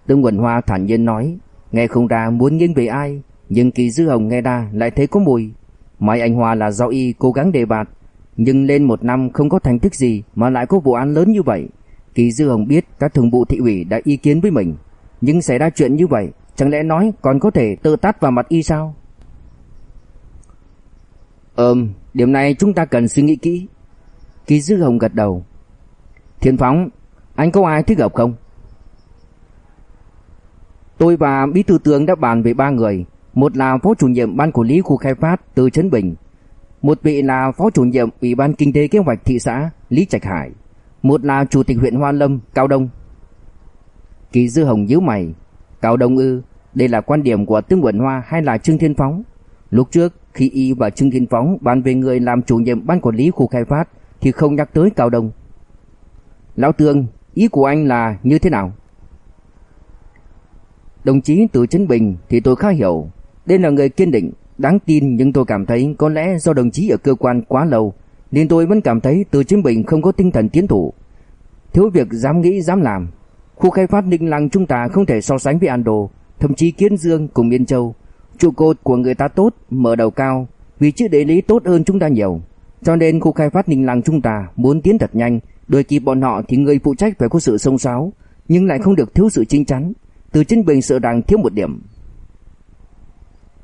Tương Quỳnh Hoa thản nhiên nói, nghe không ra muốn nghiêng về ai, nhưng Kỳ Dư Hồng nghe ra lại thấy có mùi. Mai Anh Hoa là do y cố gắng đề bạt, nhưng lên một năm không có thành tích gì mà lại có vụ án lớn như vậy. Kỳ Dư Hồng biết các thường vụ thị ủy đã ý kiến với mình, nhưng xảy ra chuyện như vậy, chẳng lẽ nói còn có thể tự tát vào mặt y sao? Ừm, điểm này chúng ta cần suy nghĩ kỹ. Kỳ Dư Hồng gật đầu. Thiên Phóng, anh có ai thích hợp không? Tôi và Bí thư tướng đã bàn về ba người. Một là phó chủ nhiệm ban quản lý khu khai phát Từ Trấn Bình. Một vị là phó chủ nhiệm Ủy ban Kinh tế Kế hoạch thị xã Lý Trạch Hải. Một là chủ tịch huyện Hoa Lâm Cao Đông. Kỳ Dư Hồng nhíu mày. Cao Đông ư, đây là quan điểm của Tương Quẩn Hoa hay là Trương Thiên Phóng? Lúc trước khi y và Trương Thiên Phóng bàn về người làm chủ nhiệm ban quản lý khu khai phát thì không nhắc tới Cao Đông. Lão Tương, ý của anh là như thế nào? Đồng chí Từ Trấn Bình thì tôi khá hiểu. Đây là người kiên định, đáng tin nhưng tôi cảm thấy có lẽ do đồng chí ở cơ quan quá lâu nên tôi vẫn cảm thấy Từ Chính Bình không có tinh thần tiến thủ. Thiếu việc dám nghĩ dám làm. Khu khai phát Ninh Lăng chúng ta không thể so sánh với Ando, thậm chí Kiến Dương cùng Yên Châu Trụ cột của người ta tốt, mở đầu cao, vị trí địa lý tốt hơn chúng ta nhiều. Cho nên khu khai phát Ninh Lăng chúng ta muốn tiến thật nhanh, đuổi kịp bọn họ thì người phụ trách phải có sự sông sáo, nhưng lại không được thiếu sự chính chắn. Từ Chính Bình sợ rằng thiếu một điểm.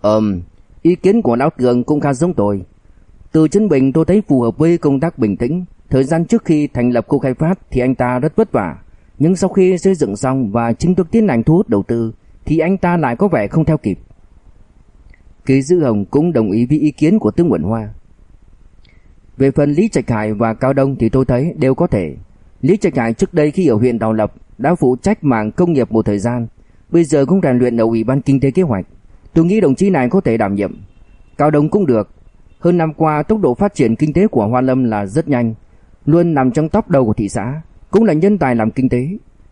Ừm, ý kiến của lão Cường cũng khá giống tôi. Từ Chân Bình tôi thấy phù hợp với công tác bình tĩnh. Thời gian trước khi thành lập khu khai phát thì anh ta rất vất vả, nhưng sau khi xây dựng xong và chính thức tiến hành thu hút đầu tư thì anh ta lại có vẻ không theo kịp. kế Dư Hồng cũng đồng ý với ý kiến của Tướng Nguyễn Hoa. Về phần Lý Trạch Hải và Cao Đông thì tôi thấy đều có thể. Lý Trạch Hải trước đây khi ở huyện Đào Lập đã phụ trách mảng công nghiệp một thời gian, bây giờ cũng rèn luyện ở Ủy ban Kinh tế Kế hoạch. Tôi nghĩ đồng chí này có thể đảm nhiệm. Cao Đông cũng được. Hơn năm qua tốc độ phát triển kinh tế của Hoa Lâm là rất nhanh, luôn nằm trong top đầu của thị xã, cũng là nhân tài làm kinh tế.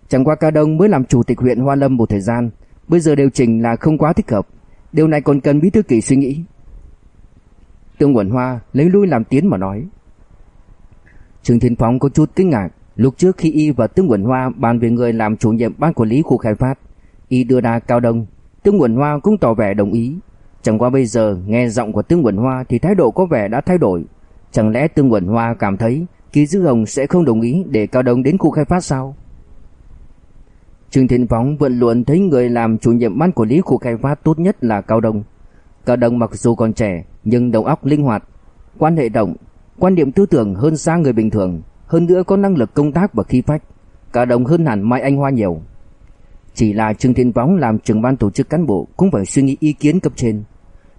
Chẳng qua Cao Đông mới làm chủ tịch huyện Hoa Lâm một thời gian, bây giờ điều chỉnh là không quá thích hợp. Điều này còn cần bí thư kỳ suy nghĩ. Tương Quẩn Hoa lấy lui làm tiến mà nói. Trương Thiên Phong có chút kinh ngạc, lúc trước khi y và Tương Quẩn Hoa bàn về người làm chủ nhiệm ban quản lý khu khai phát, y đưa ra cao đông, Tương Quẩn Hoa cũng tỏ vẻ đồng ý. Chẳng qua bây giờ nghe giọng của Tương Quẩn Hoa thì thái độ có vẻ đã thay đổi. Chẳng lẽ Tương Quẩn Hoa cảm thấy ký Dư Hồng sẽ không đồng ý để Cao Đông đến khu khai phát sao? Trương Thiên phóng vẫn luôn thấy người làm chủ nhiệm ban quản lý khu khai phát tốt nhất là Cao Đông. Cao Đông mặc dù còn trẻ nhưng đầu óc linh hoạt, quan hệ rộng, quan điểm tư tưởng hơn xa người bình thường, hơn nữa có năng lực công tác và khí phách. Cao Đông hơn hẳn Mai Anh Hoa nhiều. Chỉ là Trương Thiên Võng làm trưởng ban tổ chức cán bộ cũng phải suy nghĩ ý kiến cấp trên.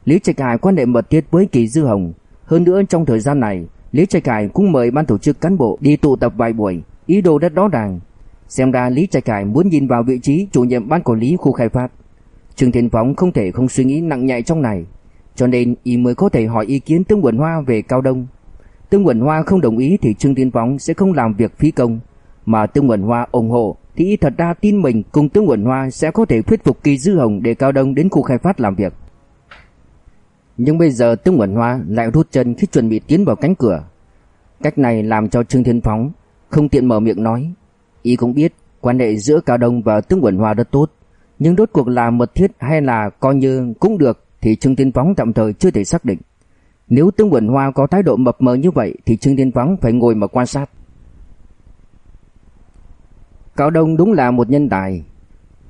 Lý Trạch Hải quan hệ mật thiết với Kỳ Dư Hồng, hơn nữa trong thời gian này, Lý Trạch Hải cũng mời ban tổ chức cán bộ đi tụ tập vài buổi, ý đồ rất rõ ràng, Xem ra Lý Trạch Hải muốn nhìn vào vị trí chủ nhiệm ban quản lý khu khai phát. Trương Thiên Phóng không thể không suy nghĩ nặng nhạy trong này, cho nên y mới có thể hỏi ý kiến Tương Quẩn Hoa về Cao Đông. Tương Quẩn Hoa không đồng ý thì Trương Thiên Phóng sẽ không làm việc phí công, mà Tương Quẩn Hoa ủng hộ thì y thật ra tin mình cùng tướng Quẩn Hoa sẽ có thể thuyết phục Kỳ Dư Hồng để Cao Đông đến khu khai phát làm việc. Nhưng bây giờ tướng Quẩn Hoa lại rút chân khi chuẩn bị tiến vào cánh cửa. Cách này làm cho Trương Thiên Phóng không tiện mở miệng nói, Y cũng biết quan hệ giữa Cao Đông và Tướng Quẩn Hoa rất tốt, nhưng đốt cuộc là mật thiết hay là coi như cũng được thì Trương Thiên Phóng tạm thời chưa thể xác định. Nếu Tướng Quẩn Hoa có thái độ mập mờ như vậy thì Trương Thiên Phóng phải ngồi mà quan sát. Cao Đông đúng là một nhân tài.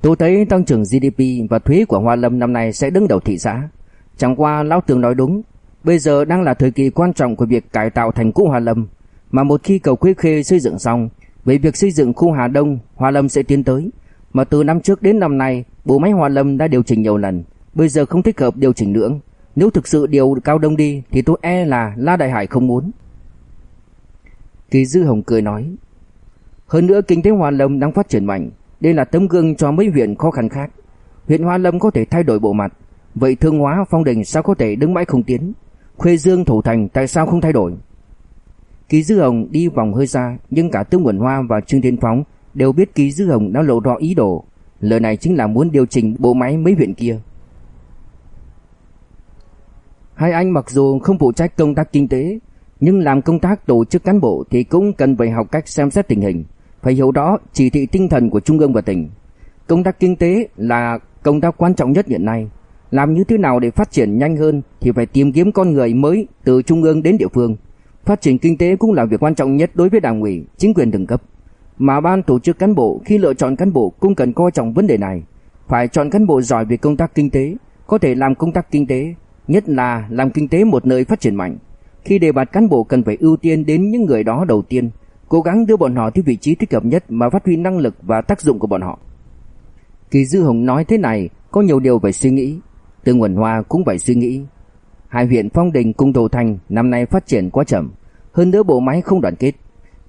Tôi thấy tăng trưởng GDP và thuế của Hoa Lâm năm nay sẽ đứng đầu thị xã. Chẳng qua Lão Tường nói đúng, bây giờ đang là thời kỳ quan trọng của việc cải tạo thành cũ Hoa Lâm, mà một khi cầu Quế Khê xây dựng xong về việc xây dựng khu Hà Đông, Hoa Lâm sẽ tiến tới. Mà từ năm trước đến năm nay, bộ máy Hoa Lâm đã điều chỉnh nhiều lần, bây giờ không thích hợp điều chỉnh nữa. Nếu thực sự điều cao đông đi thì tôi e là La Đại Hải không muốn. Kỳ Dư Hồng cười nói. Hơn nữa kinh tế Hoa Lâm đang phát triển mạnh, đây là tấm gương cho mấy huyện khó khăn khác. Huyện Hoa Lâm có thể thay đổi bộ mặt, vậy Thương Hóa Phong Đình sao có thể đứng mãi không tiến? Khuê Dương Thủ Thành tại sao không thay đổi? Ký Dư Hồng đi vòng hơi xa, nhưng cả Tương Quẩn Hoa và Trương Thiên Phóng đều biết Ký Dư Hồng đã lộ rõ ý đồ. Lời này chính là muốn điều chỉnh bộ máy mấy huyện kia. Hai anh mặc dù không phụ trách công tác kinh tế, nhưng làm công tác tổ chức cán bộ thì cũng cần phải học cách xem xét tình hình, phải hiểu rõ chỉ thị tinh thần của trung ương và tỉnh. Công tác kinh tế là công tác quan trọng nhất hiện nay. Làm như thế nào để phát triển nhanh hơn thì phải tìm kiếm con người mới từ trung ương đến địa phương. Phát triển kinh tế cũng là việc quan trọng nhất đối với đảng ủy, chính quyền từng cấp. Mà ban tổ chức cán bộ khi lựa chọn cán bộ cũng cần coi trọng vấn đề này. Phải chọn cán bộ giỏi về công tác kinh tế, có thể làm công tác kinh tế, nhất là làm kinh tế một nơi phát triển mạnh. Khi đề bạt cán bộ cần phải ưu tiên đến những người đó đầu tiên, cố gắng đưa bọn họ tới vị trí thích hợp nhất mà phát huy năng lực và tác dụng của bọn họ. Kỳ Dư Hồng nói thế này, có nhiều điều phải suy nghĩ, Tương Quẩn Hoa cũng phải suy nghĩ. Hai huyện Phong Đình cùng Đồ Thành năm nay phát triển quá chậm, hơn nữa bộ máy không đoàn kết.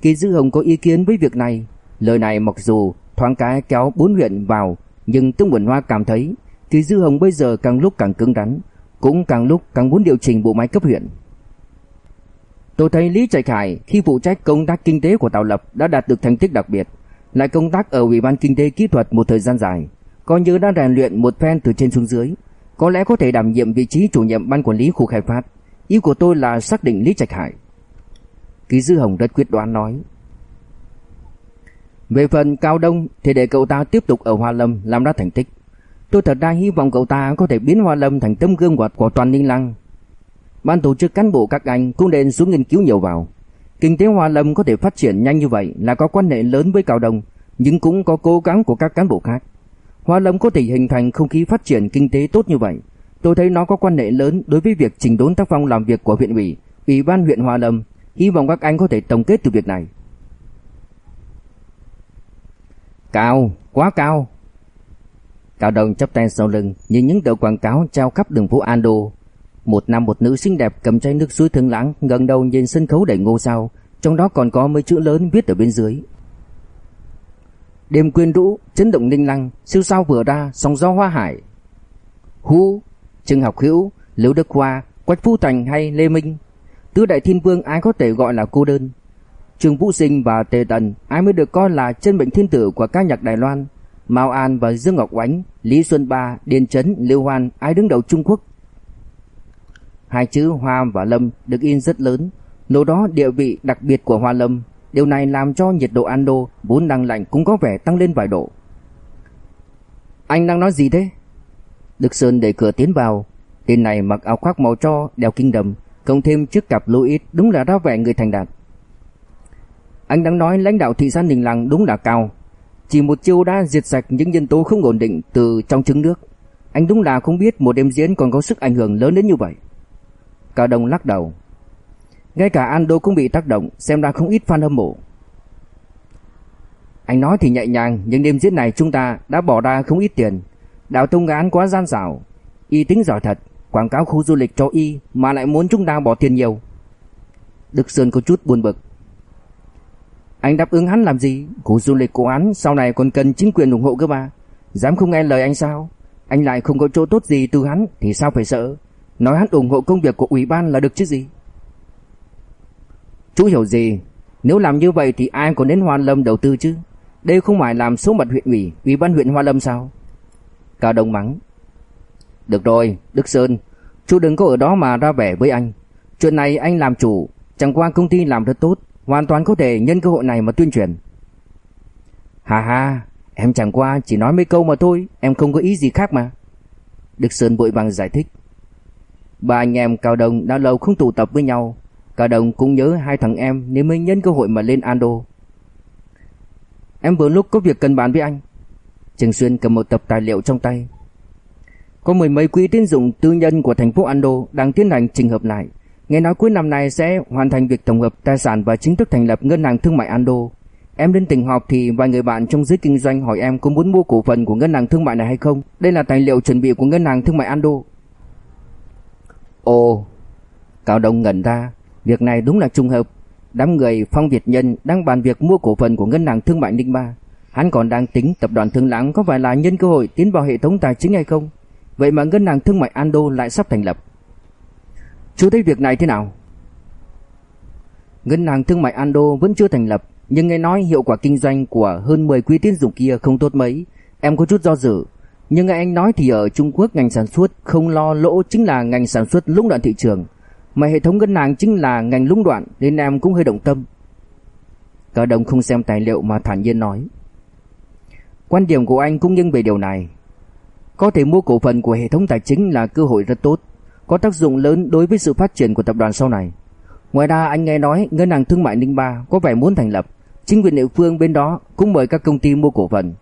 Kỳ Dư Hồng có ý kiến với việc này, lời này mặc dù thoáng cái kéo bốn huyện vào, nhưng Tương Quẩn Hoa cảm thấy Kỳ Dư Hồng bây giờ càng lúc càng cứng rắn, cũng càng lúc càng muốn điều chỉnh bộ máy cấp huyện. Tôi thấy Lý Trạch Hải khi phụ trách công tác kinh tế của Tào Lập đã đạt được thành tích đặc biệt, lại công tác ở Ủy ban Kinh tế Kỹ thuật một thời gian dài, coi như đã rèn luyện một phen từ trên xuống dưới, có lẽ có thể đảm nhiệm vị trí chủ nhiệm ban quản lý khu khai phát. Ý của tôi là xác định Lý Trạch Hải. Ký Dư Hồng rất quyết đoán nói. Về phần Cao Đông thì để cậu ta tiếp tục ở Hoa Lâm làm ra thành tích. Tôi thật ra hy vọng cậu ta có thể biến Hoa Lâm thành tấm gương quạt của toàn Ninh Lăng ban tổ chức cán bộ các anh cũng nên xuống nghiên cứu nhiều vào. Kinh tế Hoa Lâm có thể phát triển nhanh như vậy là có quan hệ lớn với Cao Đông, nhưng cũng có cố gắng của các cán bộ khác. Hoa Lâm có thể hình thành không khí phát triển kinh tế tốt như vậy. Tôi thấy nó có quan hệ lớn đối với việc chỉnh đốn tác phong làm việc của huyện ủy, ủy ban huyện Hoa Lâm. Hy vọng các anh có thể tổng kết từ việc này. Cao, quá cao. Cao Đông chắp tay sau lưng, nhìn những tờ quảng cáo treo khắp đường phố Ando. Một nam một nữ xinh đẹp cầm chai nước suối thương lãng, gần đầu nhìn sân khấu đầy ngôi sao, trong đó còn có mấy chữ lớn viết ở bên dưới. Đêm quyên rũ, chấn động ninh lăng, siêu sao vừa ra, sóng gió hoa hải. Hu, Trương Học Hữu, Lưu Đức Hoa, Quách Phu Thành hay Lê Minh, tứ đại thiên vương ai có thể gọi là cô đơn. Trương Vũ Sinh và Tề Tần ai mới được coi là chân bệnh thiên tử của ca nhạc Đài Loan. Mao An và Dương Ngọc Oánh, Lý Xuân Ba, Điền Chấn, Lưu Hoan ai đứng đầu Trung Quốc. Hai chữ Hoa và Lâm được in rất lớn, nổ đó địa vị đặc biệt của Hoa Lâm. Điều này làm cho nhiệt độ Ando vốn đang lạnh cũng có vẻ tăng lên vài độ. Anh đang nói gì thế? Đức Sơn đẩy cửa tiến vào. Tên này mặc áo khoác màu cho, đeo kinh đầm, cộng thêm chiếc cặp Louis đúng là ra vẻ người thành đạt. Anh đang nói lãnh đạo thị xã Ninh Lăng đúng là cao. Chỉ một chiêu đã diệt sạch những nhân tố không ổn định từ trong trứng nước. Anh đúng là không biết một đêm diễn còn có sức ảnh hưởng lớn đến như vậy. Cao Đông lắc đầu. Ngay cả Ando cũng bị tác động, xem ra không ít fan hâm mộ. Anh nói thì nhẹ nhàng, nhưng đêm diễn này chúng ta đã bỏ ra không ít tiền. Đào Tông Án quá gian xảo, y tính giỏi thật, quảng cáo khu du lịch cho y mà lại muốn chúng ta bỏ tiền nhiều. Đức Sơn có chút buồn bực. Anh đáp ứng hắn làm gì? Khu du lịch của hắn sau này còn cần chính quyền ủng hộ cơ mà. Dám không nghe lời anh sao? Anh lại không có chỗ tốt gì từ hắn thì sao phải sợ? Nói hắn ủng hộ công việc của ủy ban là được chứ gì? Chú hiểu gì? Nếu làm như vậy thì ai còn đến Hoa Lâm đầu tư chứ? Đây không phải làm số mật huyện ủy, ủy ban huyện Hoa Lâm sao? Cao Đông mắng. Được rồi, Đức Sơn, chú đừng có ở đó mà ra vẻ với anh. Chuyện này anh làm chủ, chẳng qua công ty làm rất tốt, hoàn toàn có thể nhân cơ hội này mà tuyên truyền. Hà hà, em chẳng qua chỉ nói mấy câu mà thôi, em không có ý gì khác mà. Đức Sơn vội vàng giải thích. Ba anh em Cao Đông đã lâu không tụ tập với nhau, Cao Đông cũng nhớ hai thằng em nên mới nhân cơ hội mà lên Ando. Em vừa lúc có việc cần bàn với anh. Trường Xuyên cầm một tập tài liệu trong tay. Có mười mấy quỹ tín dụng tư nhân của thành phố Ando đang tiến hành trình hợp lại. Nghe nói cuối năm nay sẽ hoàn thành việc tổng hợp tài sản và chính thức thành lập ngân hàng thương mại Ando. Em đến tỉnh họp thì vài người bạn trong giới kinh doanh hỏi em có muốn mua cổ phần của ngân hàng thương mại này hay không. Đây là tài liệu chuẩn bị của ngân hàng thương mại Ando. Ồ, Cao Đông ngẩn ra, việc này đúng là trùng hợp. Đám người Phong Việt Nhân đang bàn việc mua cổ phần của ngân hàng thương mại Ninh Ba. Hắn còn đang tính tập đoàn Thương Lãng có phải là nhân cơ hội tiến vào hệ thống tài chính hay không. Vậy mà ngân hàng thương mại Ando lại sắp thành lập. Chú thấy việc này thế nào? Ngân hàng thương mại Ando vẫn chưa thành lập, nhưng nghe nói hiệu quả kinh doanh của hơn 10 quỹ tín dụng kia không tốt mấy, em có chút do dự. Nhưng nghe anh nói thì ở Trung Quốc ngành sản xuất không lo lỗ chính là ngành sản xuất lũng đoạn thị trường, mà hệ thống ngân hàng chính là ngành lũng đoạn nên em cũng hơi động tâm. Cả đồng không xem tài liệu mà thản nhiên nói. Quan điểm của anh cũng nghiêng về điều này. Có thể mua cổ phần của hệ thống tài chính là cơ hội rất tốt, có tác dụng lớn đối với sự phát triển của tập đoàn sau này. Ngoài ra anh nghe nói ngân hàng thương mại Ninh Ba có vẻ muốn thành lập, chính quyền địa phương bên đó cũng mời các công ty mua cổ phần.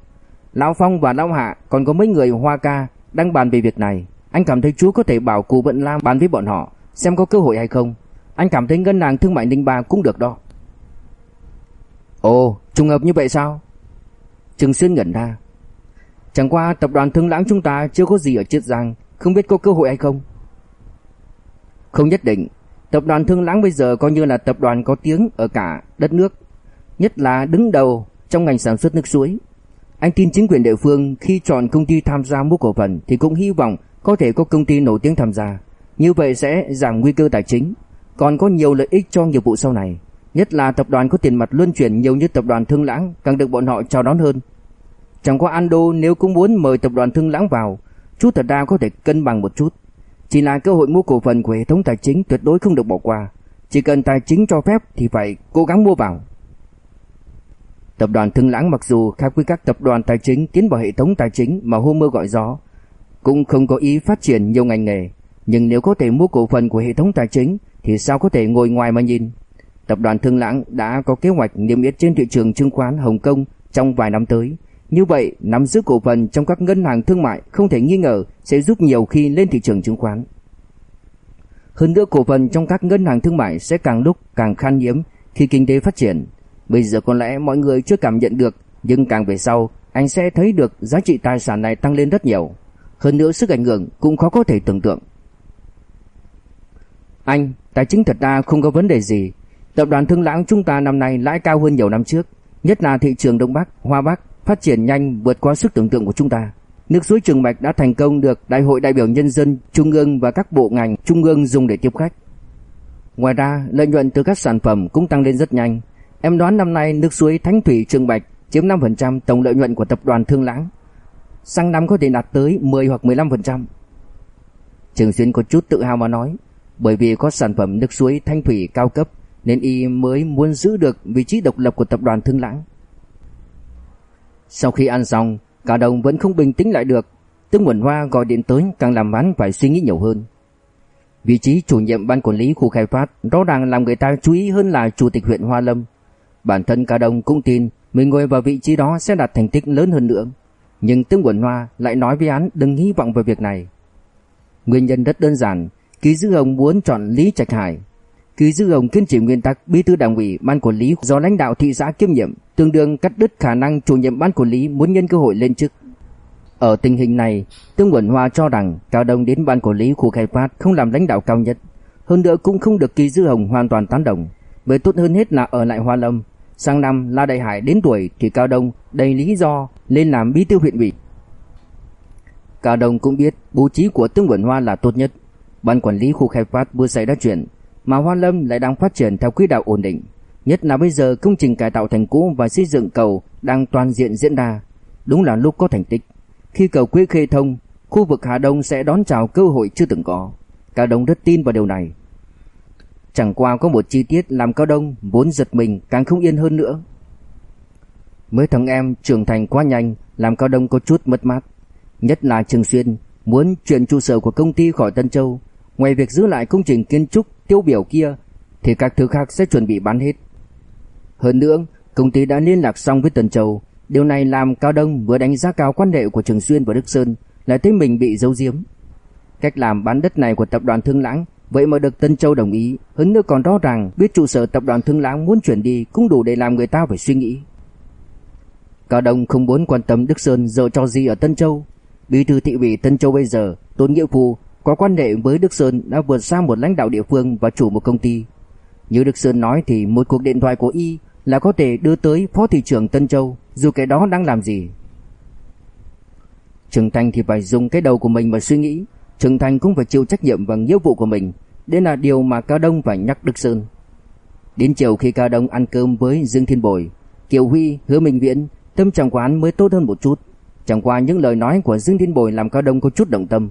Lão Phong và Lão Hạ còn có mấy người Hoa Ca đang bàn về việc này. Anh cảm thấy chú có thể bảo cụ Vận Lam bàn với bọn họ xem có cơ hội hay không. Anh cảm thấy ngân hàng thương mại Ninh Ba cũng được đó. Ồ, trùng hợp như vậy sao? Trừng Xuyên ngẩn ra. Chẳng qua tập đoàn Thương Lãng chúng ta chưa có gì ở Chiết Giang, không biết có cơ hội hay không. Không nhất định, tập đoàn Thương Lãng bây giờ coi như là tập đoàn có tiếng ở cả đất nước, nhất là đứng đầu trong ngành sản xuất nước suối. Anh tin chính quyền địa phương khi chọn công ty tham gia mua cổ phần thì cũng hy vọng có thể có công ty nổi tiếng tham gia, như vậy sẽ giảm nguy cơ tài chính, còn có nhiều lợi ích cho nghiệp vụ sau này. Nhất là tập đoàn có tiền mặt luân chuyển nhiều như tập đoàn Thương Lãng càng được bọn họ chào đón hơn. Chẳng qua Ando nếu cũng muốn mời tập đoàn Thương Lãng vào, chút thật ra có thể cân bằng một chút. Chỉ là cơ hội mua cổ phần của hệ thống tài chính tuyệt đối không được bỏ qua. Chỉ cần tài chính cho phép thì phải cố gắng mua vào. Tập đoàn Thương Lãng mặc dù khác với các tập đoàn tài chính tiến vào hệ thống tài chính mà hô mơ gọi gió, cũng không có ý phát triển nhiều ngành nghề. Nhưng nếu có thể mua cổ phần của hệ thống tài chính thì sao có thể ngồi ngoài mà nhìn? Tập đoàn Thương Lãng đã có kế hoạch niêm yết trên thị trường chứng khoán Hồng Kông trong vài năm tới. Như vậy, nắm giữ cổ phần trong các ngân hàng thương mại không thể nghi ngờ sẽ giúp nhiều khi lên thị trường chứng khoán. Hơn nữa cổ phần trong các ngân hàng thương mại sẽ càng lúc càng khan hiếm khi kinh tế phát triển. Bây giờ có lẽ mọi người chưa cảm nhận được, nhưng càng về sau, anh sẽ thấy được giá trị tài sản này tăng lên rất nhiều. Hơn nữa sức ảnh hưởng cũng khó có thể tưởng tượng. Anh, tài chính thật ra không có vấn đề gì. Tập đoàn Thương Lãng chúng ta năm nay lãi cao hơn nhiều năm trước, nhất là thị trường Đông Bắc, Hoa Bắc phát triển nhanh vượt qua sức tưởng tượng của chúng ta. Nước suối Trường Bạch đã thành công được Đại hội đại biểu nhân dân trung ương và các bộ ngành trung ương dùng để tiếp khách. Ngoài ra, lợi nhuận từ các sản phẩm cũng tăng lên rất nhanh. Em đoán năm nay nước suối Thánh Thủy Trường Bạch chiếm 5% tổng lợi nhuận của tập đoàn Thương Lãng. Sang năm có thể đạt tới 10 hoặc 15%. Trường Xuyên có chút tự hào mà nói, bởi vì có sản phẩm nước suối Thanh Thủy cao cấp nên y mới muốn giữ được vị trí độc lập của tập đoàn Thương Lãng. Sau khi ăn xong, cả đồng vẫn không bình tĩnh lại được. Tương Quẩn Hoa gọi điện tới càng làm hắn phải suy nghĩ nhiều hơn. Vị trí chủ nhiệm ban quản lý khu khai phát rõ ràng làm người ta chú ý hơn là chủ tịch huyện Hoa Lâm. Bản thân cả đồng cũng tin mình ngồi vào vị trí đó sẽ đạt thành tích lớn hơn nữa. Nhưng tướng Quẩn Hoa lại nói với hắn đừng hy vọng về việc này. Nguyên nhân rất đơn giản, Ký Dư Hồng muốn chọn Lý Trạch Hải. Ký Dư Hồng kiên trì nguyên tắc bí thư đảng ủy ban quản lý do lãnh đạo thị xã kiêm nhiệm, tương đương cắt đứt khả năng chủ nhiệm ban quản lý muốn nhân cơ hội lên chức. Ở tình hình này, Tương Quẩn Hoa cho rằng Cao Đông đến ban quản lý khu khai phát không làm lãnh đạo cao nhất, hơn nữa cũng không được Kỳ Dư Hồng hoàn toàn tán đồng, bởi tốt hơn hết là ở lại Hoa Lâm. Sang năm La Đại Hải đến tuổi thì Cao Đông đầy lý do lên làm bí thư huyện ủy. Cao Đông cũng biết bố trí của Tương Quẩn Hoa là tốt nhất. Ban quản lý khu khai phát vừa xảy ra chuyện, mà Hoa Lâm lại đang phát triển theo quỹ đạo ổn định. Nhất là bây giờ công trình cải tạo thành cũ và xây dựng cầu đang toàn diện diễn ra, đúng là lúc có thành tích. Khi cầu quỹ Khê thông, khu vực Hà Đông sẽ đón chào cơ hội chưa từng có. Cao Đông rất tin vào điều này. Chẳng qua có một chi tiết làm Cao Đông vốn giật mình càng không yên hơn nữa. Mấy thằng em trưởng thành quá nhanh làm Cao Đông có chút mất mát. Nhất là Trường Xuyên muốn chuyển trụ sở của công ty khỏi Tân Châu. Ngoài việc giữ lại công trình kiến trúc tiêu biểu kia thì các thứ khác sẽ chuẩn bị bán hết. Hơn nữa, công ty đã liên lạc xong với Tân Châu Điều này làm Cao Đông vừa đánh giá cao quan hệ của Trường Xuyên và Đức Sơn, lại thấy mình bị giấu giếm. Cách làm bán đất này của tập đoàn Thương Lãng vậy mà được Tân Châu đồng ý, hơn nữa còn rõ ràng biết trụ sở tập đoàn Thương Lãng muốn chuyển đi cũng đủ để làm người ta phải suy nghĩ. Cao Đông không muốn quan tâm Đức Sơn giờ cho gì ở Tân Châu. Bí thư thị ủy Tân Châu bây giờ, Tôn Nghĩa Phu có quan hệ với Đức Sơn đã vượt sang một lãnh đạo địa phương và chủ một công ty. Như Đức Sơn nói thì một cuộc điện thoại của y là có thể đưa tới phó thị trưởng Tân Châu, dù cái đó đang làm gì. Trường Thành thì phải dùng cái đầu của mình mà suy nghĩ, trưởng Thành cũng phải chịu trách nhiệm và nghĩa vụ của mình. Đây là điều mà Cao Đông phải nhắc Đức Sơn. Đến chiều khi Cao Đông ăn cơm với Dương Thiên Bồi, Kiều Huy, Hứa Minh Viễn, tâm trạng của hắn mới tốt hơn một chút. Chẳng qua những lời nói của Dương Thiên Bồi làm Cao Đông có chút động tâm.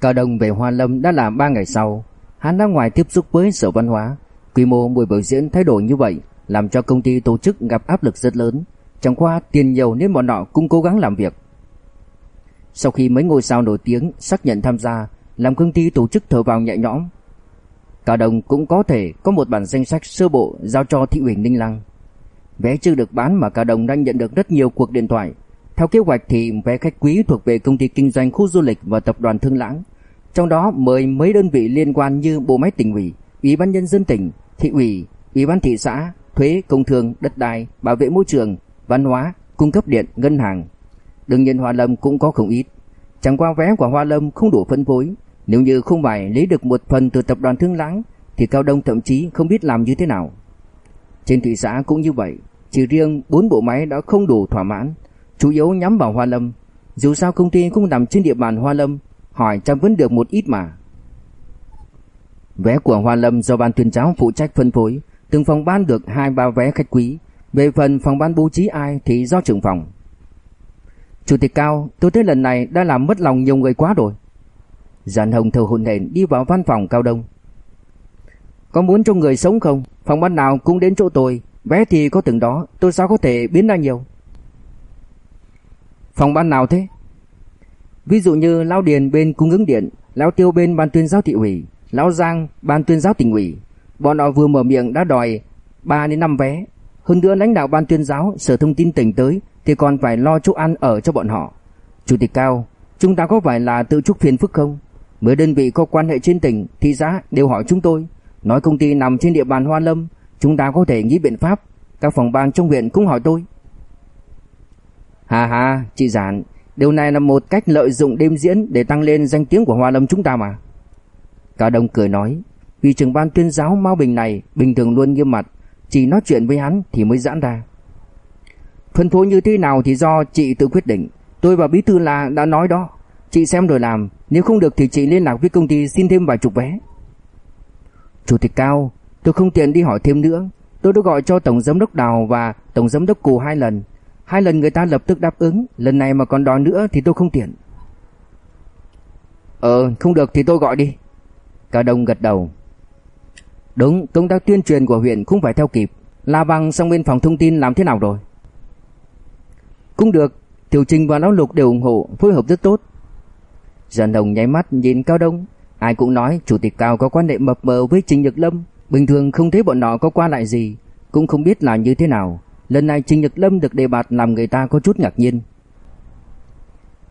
Cao Đông về Hoa Lâm đã là 3 ngày sau, hắn ra ngoài tiếp xúc với Sở Văn hóa, Quy mô buổi biểu diễn thay đổi như vậy làm cho công ty tổ chức gặp áp lực rất lớn. Chẳng qua tiền nhiều nên bọn họ cũng cố gắng làm việc. Sau khi mấy ngôi sao nổi tiếng xác nhận tham gia, làm công ty tổ chức thở vào nhẹ nhõm. Cả đồng cũng có thể có một bản danh sách sơ bộ giao cho thị ủy Ninh Lăng. Vé chưa được bán mà cả đồng đang nhận được rất nhiều cuộc điện thoại. Theo kế hoạch thì vé khách quý thuộc về công ty kinh doanh khu du lịch và tập đoàn Thương Lãng. Trong đó mời mấy đơn vị liên quan như bộ máy tỉnh ủy, ủy ban nhân dân tỉnh, thị ủy, ủy ban thị xã, thuế, công thương, đất đai, bảo vệ môi trường, văn hóa, cung cấp điện, ngân hàng. Đương nhiên Hoa Lâm cũng có không ít. Chẳng qua vé của Hoa Lâm không đủ phân phối, nếu như không phải lấy được một phần từ tập đoàn Thương Lãng thì Cao Đông thậm chí không biết làm như thế nào. Trên thị xã cũng như vậy, chỉ riêng bốn bộ máy đã không đủ thỏa mãn, chủ yếu nhắm vào Hoa Lâm. Dù sao công ty cũng nằm trên địa bàn Hoa Lâm, hỏi chắc vẫn được một ít mà. Vé của Hoa Lâm do ban tuyên giáo phụ trách phân phối, từng phòng ban được hai ba vé khách quý. Về phần phòng ban bố trí ai thì do trưởng phòng. Chủ tịch Cao, tôi thấy lần này đã làm mất lòng nhiều người quá rồi. Giản Hồng thở hổn hển đi vào văn phòng Cao Đông. Có muốn cho người sống không? Phòng ban nào cũng đến chỗ tôi, vé thì có từng đó, tôi sao có thể biến ra nhiều. Phòng ban nào thế? Ví dụ như Lão Điền bên cung ứng điện, Lão Tiêu bên ban tuyên giáo thị ủy, Lão Giang ban tuyên giáo tỉnh ủy. Bọn họ vừa mở miệng đã đòi 3 đến 5 vé. Hơn nữa lãnh đạo ban tuyên giáo, sở thông tin tỉnh tới thì còn phải lo chỗ ăn ở cho bọn họ. Chủ tịch Cao, chúng ta có phải là tự chúc phiền phức không? Mấy đơn vị có quan hệ trên tỉnh, thị xã đều hỏi chúng tôi. Nói công ty nằm trên địa bàn Hoa Lâm, chúng ta có thể nghĩ biện pháp. Các phòng ban trong huyện cũng hỏi tôi. Hà hà, chị Giản, điều này là một cách lợi dụng đêm diễn để tăng lên danh tiếng của Hoa Lâm chúng ta mà. Cả đồng cười nói, vì trưởng ban tuyên giáo Mao Bình này bình thường luôn nghiêm mặt, chỉ nói chuyện với hắn thì mới giãn ra. Phân phối như thế nào thì do chị tự quyết định, tôi và bí thư là đã nói đó. Chị xem rồi làm, nếu không được thì chị liên lạc với công ty xin thêm vài chục vé. Chủ tịch Cao, tôi không tiện đi hỏi thêm nữa. Tôi đã gọi cho Tổng Giám đốc Đào và Tổng Giám đốc Cù hai lần. Hai lần người ta lập tức đáp ứng, lần này mà còn đòi nữa thì tôi không tiện. Ờ, không được thì tôi gọi đi. Cả đồng gật đầu. Đúng, công tác tuyên truyền của huyện cũng phải theo kịp. La Bằng sang bên phòng thông tin làm thế nào rồi? Cũng được, Tiểu Trình và Lão Lục đều ủng hộ, phối hợp rất tốt. Giàn Đồng nháy mắt nhìn Cao Đông, ai cũng nói chủ tịch Cao có quan hệ mập mờ với Trình Nhật Lâm, bình thường không thấy bọn họ có qua lại gì, cũng không biết là như thế nào. Lần này Trình Nhật Lâm được đề bạt làm người ta có chút ngạc nhiên.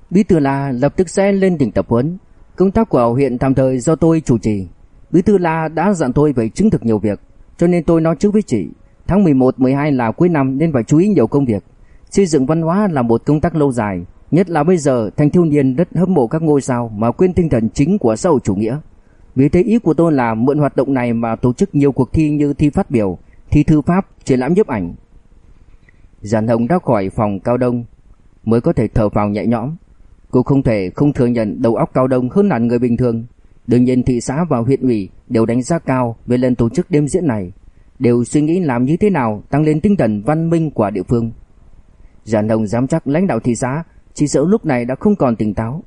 Bí thư La lập tức sẽ lên đỉnh tập huấn, công tác của huyện tạm thời do tôi chủ trì. Bí thư La đã dặn tôi phải chứng thực nhiều việc, cho nên tôi nói trước với chị, tháng 11, 12 là cuối năm nên phải chú ý nhiều công việc. Xây dựng văn hóa là một công tác lâu dài, Nhất là bây giờ thanh thiếu niên rất hâm mộ các ngôi sao mà quên tinh thần chính của xã hội chủ nghĩa. Vì thế ý của tôi là mượn hoạt động này mà tổ chức nhiều cuộc thi như thi phát biểu, thi thư pháp, triển lãm nhiếp ảnh. Giản Hồng đã khỏi phòng Cao Đông mới có thể thở vào nhẹ nhõm. Cô không thể không thừa nhận đầu óc Cao Đông hơn hẳn người bình thường. Đương nhiên thị xã và huyện ủy đều đánh giá cao về lần tổ chức đêm diễn này, đều suy nghĩ làm như thế nào tăng lên tinh thần văn minh của địa phương. Dạ Giản Hồng dám chắc lãnh đạo thị xã chỉ sợ lúc này đã không còn tỉnh táo.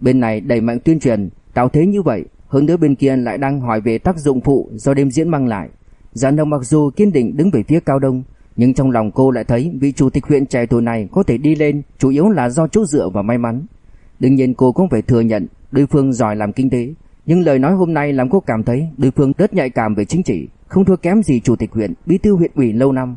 Bên này đẩy mạnh tuyên truyền, tạo thế như vậy, hơn nữa bên kia lại đang hỏi về tác dụng phụ do đêm diễn mang lại. Dạ Giản Đông mặc dù kiên định đứng về phía Cao Đông, nhưng trong lòng cô lại thấy vị chủ tịch huyện trẻ tuổi này có thể đi lên chủ yếu là do chỗ dựa và may mắn. Đương nhiên cô cũng phải thừa nhận đối phương giỏi làm kinh tế, nhưng lời nói hôm nay làm cô cảm thấy đối phương rất nhạy cảm về chính trị, không thua kém gì chủ tịch huyện, bí thư huyện ủy lâu năm.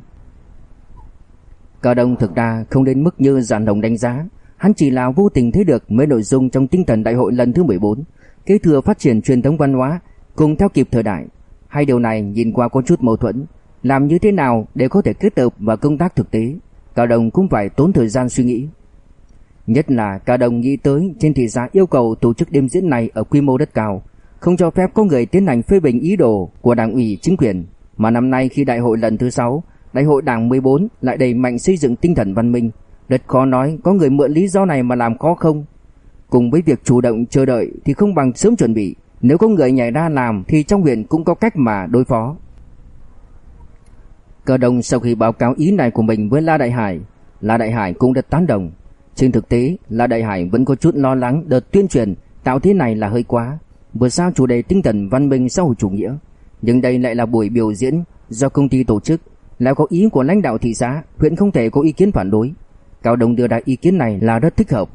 Cao Đông thực ra không đến mức như Giản Đồng đánh giá, Hắn chỉ là vô tình thấy được mấy nội dung trong tinh thần đại hội lần thứ 14, kế thừa phát triển truyền thống văn hóa cùng theo kịp thời đại. Hai điều này nhìn qua có chút mâu thuẫn, làm như thế nào để có thể kết hợp vào công tác thực tế, Cao Đồng cũng phải tốn thời gian suy nghĩ. Nhất là Cao Đồng nghĩ tới trên thị xã yêu cầu tổ chức đêm diễn này ở quy mô rất cao, không cho phép có người tiến hành phê bình ý đồ của đảng ủy chính quyền, mà năm nay khi đại hội lần thứ 6, đại hội đảng 14 lại đẩy mạnh xây dựng tinh thần văn minh, rất khó nói có người mượn lý do này mà làm khó không. Cùng với việc chủ động chờ đợi thì không bằng sớm chuẩn bị. Nếu có người nhảy ra làm thì trong huyện cũng có cách mà đối phó. Cơ đồng sau khi báo cáo ý này của mình với La Đại Hải, La Đại Hải cũng rất tán đồng. Trên thực tế, La Đại Hải vẫn có chút lo lắng đợt tuyên truyền tạo thế này là hơi quá. Vừa sao chủ đề tinh thần văn minh xã hội chủ nghĩa, nhưng đây lại là buổi biểu diễn do công ty tổ chức, lại có ý của lãnh đạo thị xã, huyện không thể có ý kiến phản đối. Cao Đông đưa ra ý kiến này là rất thích hợp.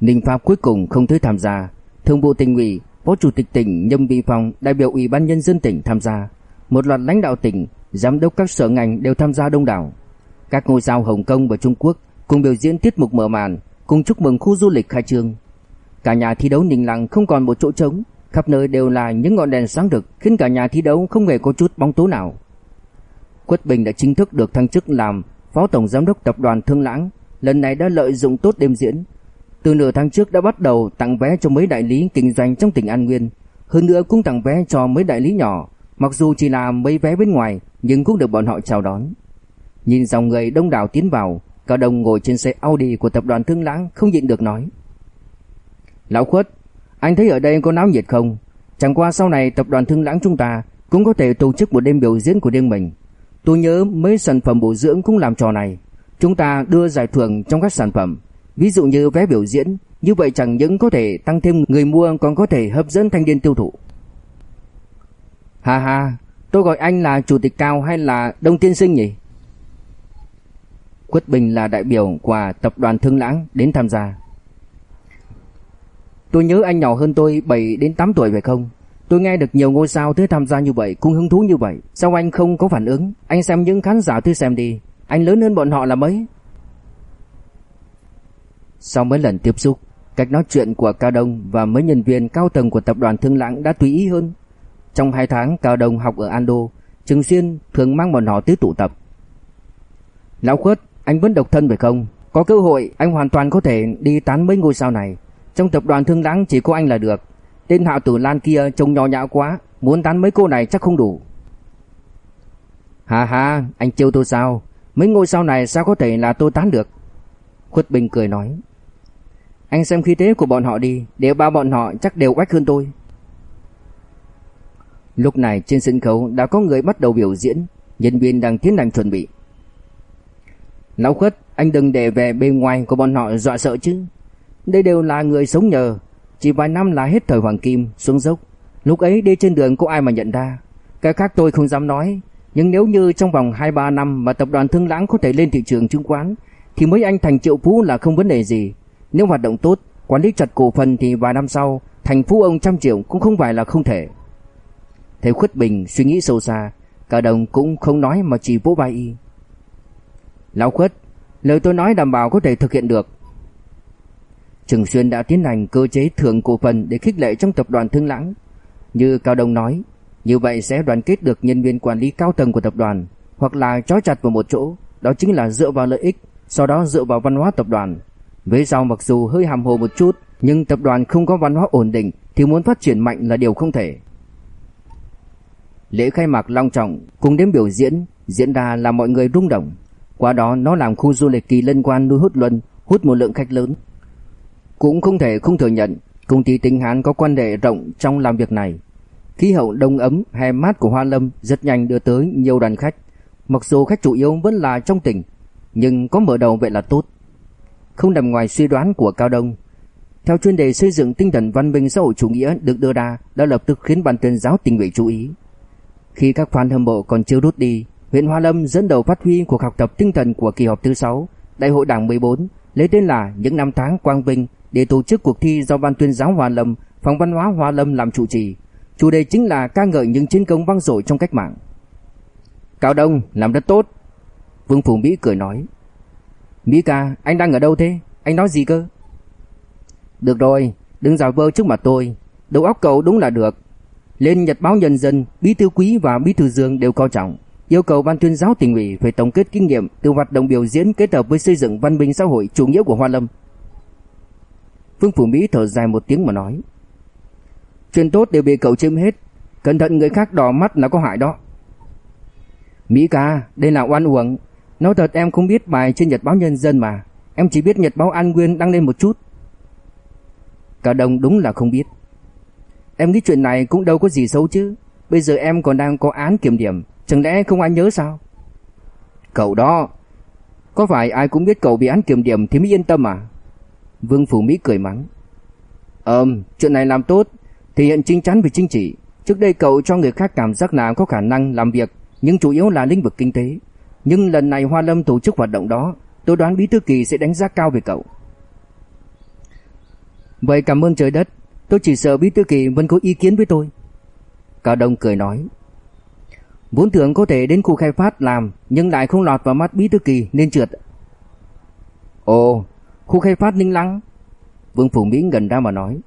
Ninh Pháp cuối cùng không tới tham gia, Thường vụ tỉnh ủy, Phó Chủ tịch tỉnh Nhâm Vị Phong, đại biểu Ủy ban nhân dân tỉnh tham gia, một loạt lãnh đạo tỉnh, giám đốc các sở ngành đều tham gia đông đảo. Các ngôi sao Hồng Kông và Trung Quốc cùng biểu diễn tiết mục mở màn, cùng chúc mừng khu du lịch khai trương. Cả nhà thi đấu Ninh Lăng không còn một chỗ trống, khắp nơi đều là những ngọn đèn sáng rực, khiến cả nhà thi đấu không hề có chút bóng tối nào. Quất Bình đã chính thức được thăng chức làm Phó Tổng Giám đốc Tập đoàn Thương Lãng lần này đã lợi dụng tốt đêm diễn. Từ nửa tháng trước đã bắt đầu tặng vé cho mấy đại lý kinh doanh trong tỉnh An Nguyên. Hơn nữa cũng tặng vé cho mấy đại lý nhỏ, mặc dù chỉ là mấy vé bên ngoài nhưng cũng được bọn họ chào đón. Nhìn dòng người đông đảo tiến vào, Cao Đông ngồi trên xe Audi của tập đoàn Thương Lãng không nhịn được nói. Lão Khuất, anh thấy ở đây có náo nhiệt không? Chẳng qua sau này tập đoàn Thương Lãng chúng ta cũng có thể tổ chức một đêm biểu diễn của riêng mình. Tôi nhớ mấy sản phẩm bổ dưỡng cũng làm trò này. Chúng ta đưa giải thưởng trong các sản phẩm. Ví dụ như vé biểu diễn, như vậy chẳng những có thể tăng thêm người mua còn có thể hấp dẫn thanh niên tiêu thụ. Hà hà, tôi gọi anh là chủ tịch cao hay là đông tiên sinh nhỉ? Quất Bình là đại biểu của tập đoàn Thương Lãng đến tham gia. Tôi nhớ anh nhỏ hơn tôi 7 đến 8 tuổi phải không? Tôi nghe được nhiều ngôi sao tới tham gia như vậy, cũng hứng thú như vậy. Sao anh không có phản ứng? Anh xem những khán giả tới xem đi. Anh lớn hơn bọn họ là mấy? Sau mấy lần tiếp xúc, cách nói chuyện của Cao Đông và mấy nhân viên cao tầng của tập đoàn Thương Lãng đã tùy ý hơn. Trong 2 tháng Cao Đông học ở Ando, Trường Xuyên thường mang bọn họ tới tụ tập. Lão Khuất, anh vẫn độc thân phải không? Có cơ hội anh hoàn toàn có thể đi tán mấy ngôi sao này. Trong tập đoàn Thương Lãng chỉ có anh là được. Tên Hạ Tử Lan kia trông nhỏ nhã quá, muốn tán mấy cô này chắc không đủ. Hà hà, anh trêu tôi sao? Mấy ngôi sao này sao có thể là tôi tán được? Khuất Bình cười nói. Anh xem khí thế của bọn họ đi, đều ba bọn họ chắc đều quách hơn tôi. Lúc này trên sân khấu đã có người bắt đầu biểu diễn, nhân viên đang tiến hành chuẩn bị. Lão Khuất, anh đừng để về bên ngoài của bọn họ dọa sợ chứ. Đây đều là người sống nhờ, chỉ vài năm là hết thời hoàng kim, xuống dốc. Lúc ấy đi trên đường có ai mà nhận ra. Cái khác tôi không dám nói, nhưng nếu như trong vòng 2-3 năm mà tập đoàn Thương Lãng có thể lên thị trường chứng khoán, thì mấy anh thành triệu phú là không vấn đề gì. Nếu hoạt động tốt, quản lý chặt cổ phần thì vài năm sau, thành phú ông trăm triệu cũng không phải là không thể. Thế Khuất Bình suy nghĩ sâu xa, cả đồng cũng không nói mà chỉ vỗ vai y. Lão Khuất, lời tôi nói đảm bảo có thể thực hiện được trường Xuyên đã tiến hành cơ chế thưởng cổ phần để khích lệ trong tập đoàn Thương Lãng. Như Cao Đông nói, như vậy sẽ đoàn kết được nhân viên quản lý cao tầng của tập đoàn, hoặc là trói chặt vào một chỗ, đó chính là dựa vào lợi ích, sau đó dựa vào văn hóa tập đoàn. Về sau mặc dù hơi hàm hồ một chút, nhưng tập đoàn không có văn hóa ổn định thì muốn phát triển mạnh là điều không thể. Lễ khai mạc long trọng cùng đêm biểu diễn diễn ra làm mọi người rung động. Qua đó nó làm khu du lịch kỳ lân quan nuôi hút luân hút một lượng khách lớn. Cũng không thể không thừa nhận công ty Tinh Hán có quan hệ rộng trong làm việc này. Khí hậu đông ấm hè mát của Hoa Lâm rất nhanh đưa tới nhiều đoàn khách. Mặc dù khách chủ yếu vẫn là trong tỉnh, nhưng có mở đầu vậy là tốt. Không nằm ngoài suy đoán của Cao Đông. Theo chuyên đề xây dựng tinh thần văn minh xã hội chủ nghĩa được đưa ra đã lập tức khiến ban tuyên giáo tỉnh ủy chú ý. Khi các fan hâm mộ còn chưa rút đi, huyện Hoa Lâm dẫn đầu phát huy cuộc học tập tinh thần của kỳ họp thứ 6, Đại hội Đảng 14, lấy tên là những năm tháng quang vinh để tổ chức cuộc thi do ban tuyên giáo hòa Lâm, phòng văn hóa hòa Lâm làm chủ trì. Chủ đề chính là ca ngợi những chiến công vang dội trong cách mạng. Cao Đông làm rất tốt. Vương Phủ Mỹ cười nói. Mỹ ca, anh đang ở đâu thế? Anh nói gì cơ? Được rồi, đừng giả vờ trước mặt tôi. Đầu óc cậu đúng là được. Lên Nhật báo Nhân dân, Bí thư Quý và Bí thư Dương đều coi trọng, yêu cầu ban tuyên giáo tỉnh ủy phải tổng kết kinh nghiệm từ hoạt động biểu diễn kết hợp với xây dựng văn minh xã hội chủ nghĩa của Hoa Lâm. Phương Phủ Mỹ thở dài một tiếng mà nói: "Chuyện tốt đều bị cậu chiếm hết, cẩn thận người khác đỏ mắt là có hại đó." Mỹ ca, đây là oan uổng, nói thật em không biết bài trên Nhật báo Nhân dân mà, em chỉ biết Nhật báo An Nguyên đăng lên một chút. Cả đồng đúng là không biết. Em nghĩ chuyện này cũng đâu có gì xấu chứ. Bây giờ em còn đang có án kiểm điểm. Chẳng lẽ không ai nhớ sao? Cậu đó Có phải ai cũng biết cậu bị án kiểm điểm Thì mới yên tâm à? Vương Phủ Mỹ cười mắng Ờm chuyện này làm tốt Thể hiện chính chắn về chính trị Trước đây cậu cho người khác cảm giác là có khả năng làm việc Nhưng chủ yếu là lĩnh vực kinh tế Nhưng lần này Hoa Lâm tổ chức hoạt động đó Tôi đoán Bí Thư Kỳ sẽ đánh giá cao về cậu Vậy cảm ơn trời đất Tôi chỉ sợ Bí Thư Kỳ vẫn có ý kiến với tôi. Cao Đông cười nói. Vốn tưởng có thể đến khu khai phát làm nhưng lại không lọt vào mắt Bí Thư Kỳ nên trượt. Ồ, khu khai phát Ninh Lăng. Vương Phủ Mỹ gần ra mà nói.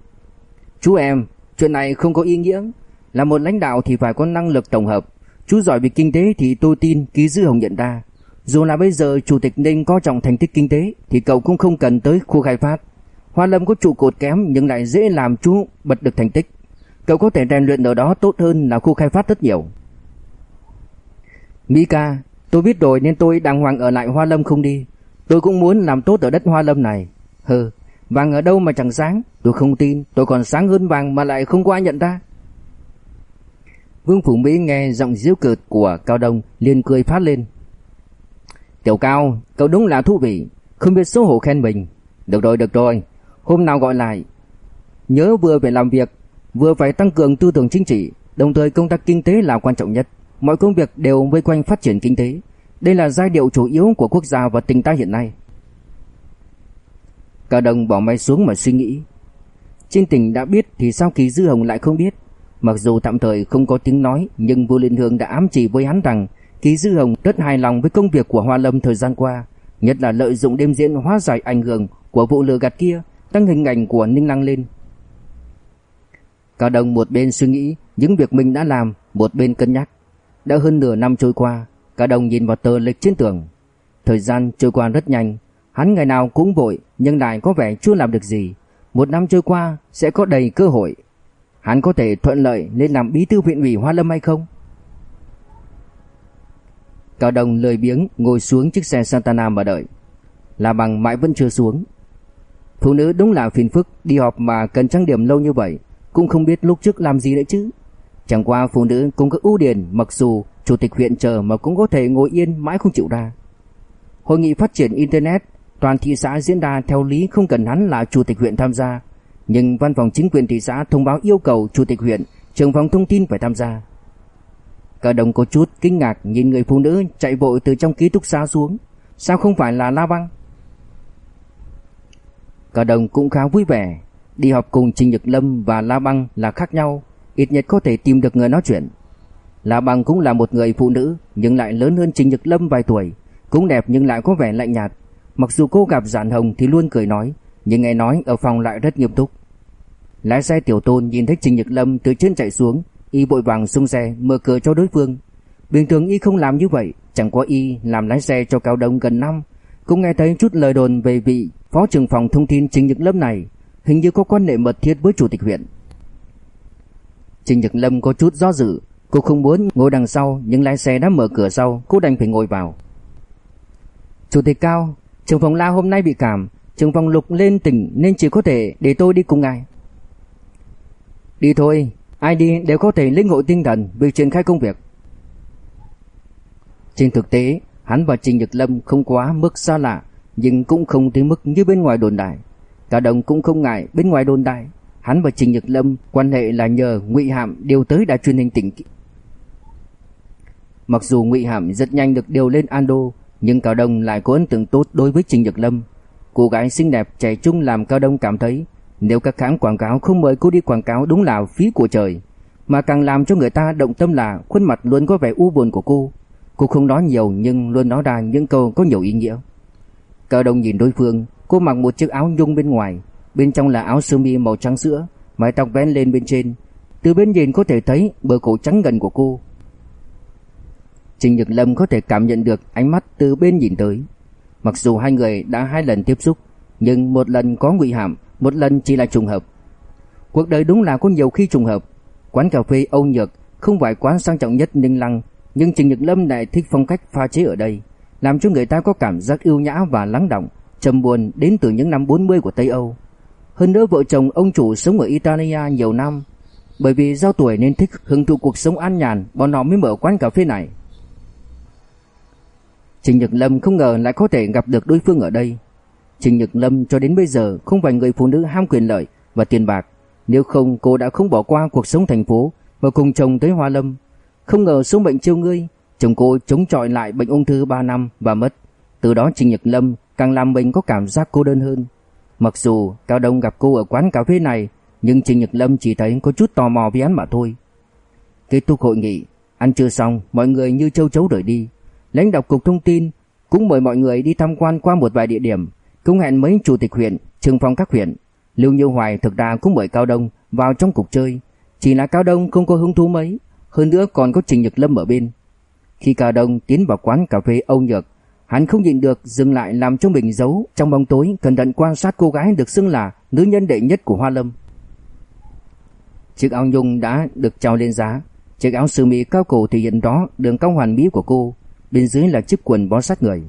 Chú em, chuyện này không có ý nghĩa. Là một lãnh đạo thì phải có năng lực tổng hợp. Chú giỏi về kinh tế thì tôi tin ký dư hồng nhận ra. Dù là bây giờ chủ tịch Ninh có trọng thành tích kinh tế thì cậu cũng không cần tới khu khai phát. Hoa Lâm có trụ cột kém nhưng lại dễ làm chú bật được thành tích. Cậu có thể rèn luyện ở đó tốt hơn là khu khai phát rất nhiều. Mika, tôi biết rồi nên tôi đàng hoàng ở lại Hoa Lâm không đi. Tôi cũng muốn làm tốt ở đất Hoa Lâm này. Hừ, vàng ở đâu mà chẳng sáng, tôi không tin, tôi còn sáng hơn vàng mà lại không có ai nhận ra. Vương Phủ Mỹ nghe giọng giễu cợt của Cao Đông liền cười phát lên. Tiểu Cao, cậu đúng là thú vị, không biết xấu hổ khen mình. Được rồi, được rồi, Hôm nào gọi lại Nhớ vừa phải làm việc Vừa phải tăng cường tư tưởng chính trị Đồng thời công tác kinh tế là quan trọng nhất Mọi công việc đều vây quanh phát triển kinh tế đây là giai điệu chủ yếu của quốc gia và tỉnh ta hiện nay Cả đồng bỏ máy xuống mà suy nghĩ Trên tỉnh đã biết thì sao Kỳ Dư Hồng lại không biết? Mặc dù tạm thời không có tiếng nói, nhưng vua Liên Hương đã ám chỉ với hắn rằng Kỳ Dư Hồng rất hài lòng với công việc của Hoa Lâm thời gian qua, nhất là lợi dụng đêm diễn hóa giải ảnh hưởng của vụ lừa gạt kia, tăng hình ảnh của Ninh Lăng lên. Cao Đông một bên suy nghĩ những việc mình đã làm, một bên cân nhắc. Đã hơn nửa năm trôi qua, Cả đồng nhìn vào tờ lịch trên tường. Thời gian trôi qua rất nhanh, hắn ngày nào cũng vội nhưng lại có vẻ chưa làm được gì. Một năm trôi qua sẽ có đầy cơ hội. Hắn có thể thuận lợi lên làm bí thư huyện ủy Hoa Lâm hay không? Cao đồng lười biếng ngồi xuống chiếc xe Santana mà đợi. Là bằng mãi vẫn chưa xuống. Phụ nữ đúng là phiền phức, đi họp mà cần trang điểm lâu như vậy, cũng không biết lúc trước làm gì nữa chứ. Chẳng qua phụ nữ cũng có ưu điểm mặc dù chủ tịch huyện chờ mà cũng có thể ngồi yên mãi không chịu ra. Hội nghị phát triển Internet, toàn thị xã diễn ra theo lý không cần hắn là chủ tịch huyện tham gia. Nhưng văn phòng chính quyền thị xã thông báo yêu cầu chủ tịch huyện, trưởng phòng thông tin phải tham gia. Cả đồng có chút kinh ngạc nhìn người phụ nữ chạy vội từ trong ký túc xá xuống. Sao không phải là La Băng? Cả đồng cũng khá vui vẻ. Đi học cùng Trình Nhật Lâm và La Băng là khác nhau. Ít nhất có thể tìm được người nói chuyện. La bằng cũng là một người phụ nữ nhưng lại lớn hơn Trình Nhật Lâm vài tuổi. Cũng đẹp nhưng lại có vẻ lạnh nhạt. Mặc dù cô gặp Giản Hồng thì luôn cười nói, nhưng nghe nói ở phòng lại rất nghiêm túc. Lái xe tiểu tôn nhìn thấy Trình Nhật Lâm từ trên chạy xuống, y vội vàng xuống xe mở cửa cho đối phương. Bình thường y không làm như vậy, chẳng qua y làm lái xe cho Cao Đông gần năm, cũng nghe thấy chút lời đồn về vị phó trưởng phòng thông tin Trình Nhật Lâm này, hình như có quan hệ mật thiết với chủ tịch huyện. Trình Nhật Lâm có chút do dự, cô không muốn ngồi đằng sau nhưng lái xe đã mở cửa sau, cô đành phải ngồi vào. Chủ tịch Cao, trưởng phòng La hôm nay bị cảm, trưởng phòng Lục lên tỉnh nên chỉ có thể để tôi đi cùng ngài. Đi thôi, ai đi đều có thể lĩnh hội tinh thần việc triển khai công việc. Trên thực tế, hắn và Trình Nhật Lâm không quá mức xa lạ, nhưng cũng không tới mức như bên ngoài đồn đại. Cả đồng cũng không ngại bên ngoài đồn đại, hắn và Trình Nhật Lâm quan hệ là nhờ Ngụy Hạm điều tới đài truyền hình tỉnh. Mặc dù Ngụy Hạm rất nhanh được điều lên Ando, nhưng Cao Đông lại có ấn tượng tốt đối với Trình Nhật Lâm. Cô gái xinh đẹp trẻ trung làm Cao Đông cảm thấy nếu các hãng quảng cáo không mời cô đi quảng cáo đúng là phí của trời. Mà càng làm cho người ta động tâm là khuôn mặt luôn có vẻ u buồn của cô. Cô không nói nhiều nhưng luôn nói ra những câu có nhiều ý nghĩa. Cao Đông nhìn đối phương, cô mặc một chiếc áo nhung bên ngoài, bên trong là áo sơ mi màu trắng sữa, mái tóc vén lên bên trên. Từ bên nhìn có thể thấy bờ cổ trắng gần của cô. Trình Nhật Lâm có thể cảm nhận được ánh mắt từ bên nhìn tới. Mặc dù hai người đã hai lần tiếp xúc, nhưng một lần có ngụy hàm, một lần chỉ là trùng hợp. Cuộc đời đúng là có nhiều khi trùng hợp. Quán cà phê Âu Nhược không phải quán sang trọng nhất Ninh Lăng, nhưng Trình Nhật Lâm lại thích phong cách pha chế ở đây, làm cho người ta có cảm giác yêu nhã và lắng động, trầm buồn đến từ những năm 40 của Tây Âu. Hơn nữa vợ chồng ông chủ sống ở Italia nhiều năm, bởi vì do tuổi nên thích hưởng thụ cuộc sống an nhàn, bọn họ mới mở quán cà phê này. Trình Nhật Lâm không ngờ lại có thể gặp được đối phương ở đây. Trình Nhật Lâm cho đến bây giờ không phải người phụ nữ ham quyền lợi và tiền bạc, nếu không cô đã không bỏ qua cuộc sống thành phố và cùng chồng tới Hoa Lâm. Không ngờ số bệnh chiêu ngươi, chồng cô chống chọi lại bệnh ung thư 3 năm và mất. Từ đó Trình Nhật Lâm càng làm mình có cảm giác cô đơn hơn. Mặc dù Cao Đông gặp cô ở quán cà phê này, nhưng Trình Nhật Lâm chỉ thấy có chút tò mò với hắn mà thôi. Kết thúc hội nghị, ăn trưa xong, mọi người như châu chấu rời đi. Lãnh đạo cục thông tin cũng mời mọi người đi tham quan qua một vài địa điểm, cũng hẹn mấy chủ tịch huyện, trưởng phòng các huyện. Lưu Như Hoài thực ra cũng mời Cao Đông vào trong cục chơi, chỉ là Cao Đông không có hứng thú mấy, hơn nữa còn có Trình Nhật Lâm ở bên. Khi Cao Đông tiến vào quán cà phê Âu Nhược, hắn không nhịn được dừng lại làm cho mình giấu trong bóng tối, cẩn thận quan sát cô gái được xưng là nữ nhân đệ nhất của Hoa Lâm. Chiếc áo nhung đã được trao lên giá, chiếc áo sơ mi cao cổ thể hiện đó đường cong hoàn mỹ của cô, bên dưới là chiếc quần bó sát người.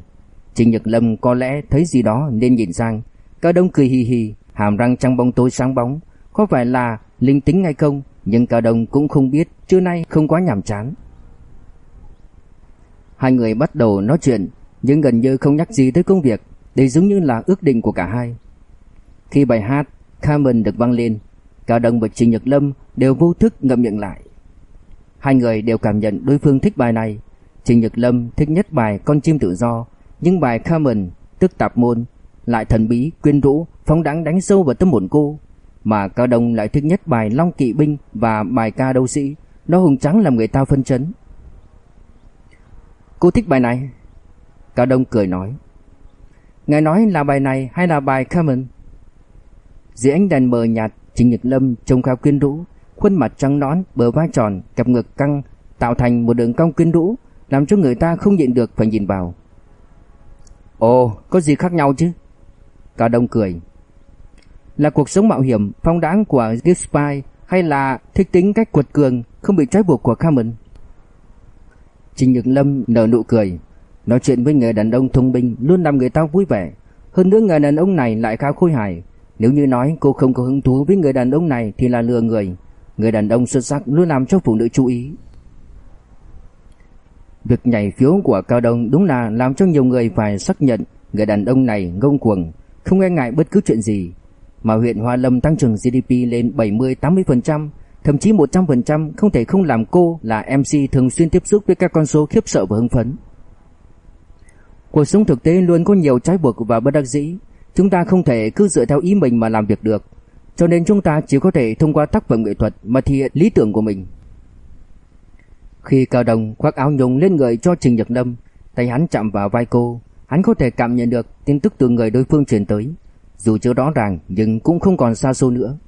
Trình Nhật Lâm có lẽ thấy gì đó nên nhìn sang, Cao Đông cười hi hi, hàm răng trong bóng tối sáng bóng, có phải là linh tính hay không, nhưng Cao Đông cũng không biết, trưa nay không quá nhàm chán. Hai người bắt đầu nói chuyện, nhưng gần như không nhắc gì tới công việc, đây giống như là ước định của cả hai. Khi bài hát Carmen được vang lên, Cao Đông và Trình Nhật Lâm đều vô thức ngậm miệng lại. Hai người đều cảm nhận đối phương thích bài này, Trình Nhật Lâm thích nhất bài Con chim tự do, nhưng bài Carmen, tức tạp môn, lại thần bí, quyến rũ, phóng đáng đánh sâu vào tâm hồn cô. mà Cao Đông lại thích nhất bài Long Kỵ Binh và bài ca đấu sĩ. Nó hùng trắng làm người ta phân chấn. Cô thích bài này? Cao Đông cười nói. Ngài nói là bài này hay là bài Carmen? Dưới ánh đèn mờ nhạt, Trình Nhật Lâm trông khá quyến rũ, khuôn mặt trắng nõn, bờ vai tròn, cặp ngực căng, tạo thành một đường cong quyến rũ, làm cho người ta không nhịn được phải nhìn vào. Ồ, có gì khác nhau chứ? Cao Đông cười. Là cuộc sống mạo hiểm, phong đáng của Gipspy hay là thích tính cách quật cường, không bị trói buộc của Carmen? Trình Nhật Lâm nở nụ cười, nói chuyện với người đàn ông thông minh luôn làm người ta vui vẻ. Hơn nữa người đàn ông này lại khá khôi hài. Nếu như nói cô không có hứng thú với người đàn ông này thì là lừa người. Người đàn ông xuất sắc luôn làm cho phụ nữ chú ý. Việc nhảy phiếu của Cao Đông đúng là làm cho nhiều người phải xác nhận người đàn ông này ngông cuồng, không e ngại bất cứ chuyện gì. Mà huyện Hoa Lâm tăng trưởng GDP lên 70-80%, thậm chí 100% không thể không làm cô là MC thường xuyên tiếp xúc với các con số khiếp sợ và hưng phấn. Cuộc sống thực tế luôn có nhiều trái buộc và bất đắc dĩ, chúng ta không thể cứ dựa theo ý mình mà làm việc được, cho nên chúng ta chỉ có thể thông qua tác phẩm nghệ thuật mà thể hiện lý tưởng của mình. Khi Cao Đồng khoác áo nhung lên người cho Trình Nhật Lâm, tay hắn chạm vào vai cô, hắn có thể cảm nhận được tin tức từ người đối phương truyền tới, dù chưa rõ ràng nhưng cũng không còn xa xôi nữa.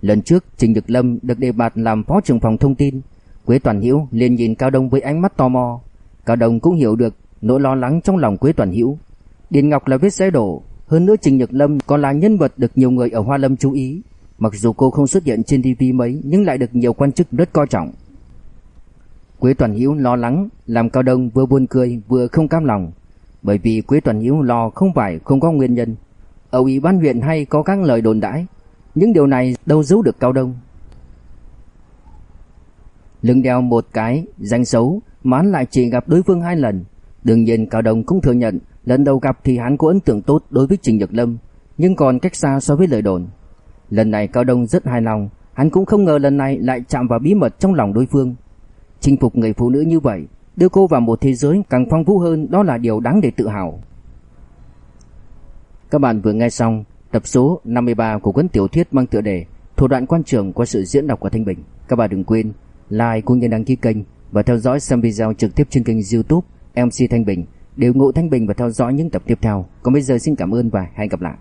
Lần trước Trình Nhật Lâm được đề bạt làm phó trưởng phòng thông tin, Quế Toàn Hữu liền nhìn Cao Đông với ánh mắt tò mò. Cao Đông cũng hiểu được nỗi lo lắng trong lòng Quế Toàn Hữu. Điền Ngọc là vết xe đổ, hơn nữa Trình Nhật Lâm còn là nhân vật được nhiều người ở Hoa Lâm chú ý. Mặc dù cô không xuất hiện trên TV mấy nhưng lại được nhiều quan chức rất coi trọng. Quế Toàn Hiếu lo lắng, làm Cao Đông vừa buồn cười vừa không cam lòng, bởi vì Quế Toàn Hiếu lo không phải không có nguyên nhân. Ở ủy ban huyện hay có các lời đồn đãi, những điều này đâu giấu được Cao Đông. Lưng đeo một cái danh xấu mà hắn lại chỉ gặp đối phương hai lần. Đương nhiên Cao Đông cũng thừa nhận lần đầu gặp thì hắn có ấn tượng tốt đối với Trình Nhật Lâm, nhưng còn cách xa so với lời đồn. Lần này Cao Đông rất hài lòng, hắn cũng không ngờ lần này lại chạm vào bí mật trong lòng đối phương. Chinh phục người phụ nữ như vậy, đưa cô vào một thế giới càng phong phú hơn đó là điều đáng để tự hào. Các bạn vừa nghe xong tập số 53 của cuốn tiểu thuyết mang tựa đề Thủ đoạn quan trường qua sự diễn đọc của Thanh Bình. Các bạn đừng quên like cũng như đăng ký kênh và theo dõi xem video trực tiếp trên kênh YouTube MC Thanh Bình để ủng hộ Thanh Bình và theo dõi những tập tiếp theo. Còn bây giờ xin cảm ơn và hẹn gặp lại.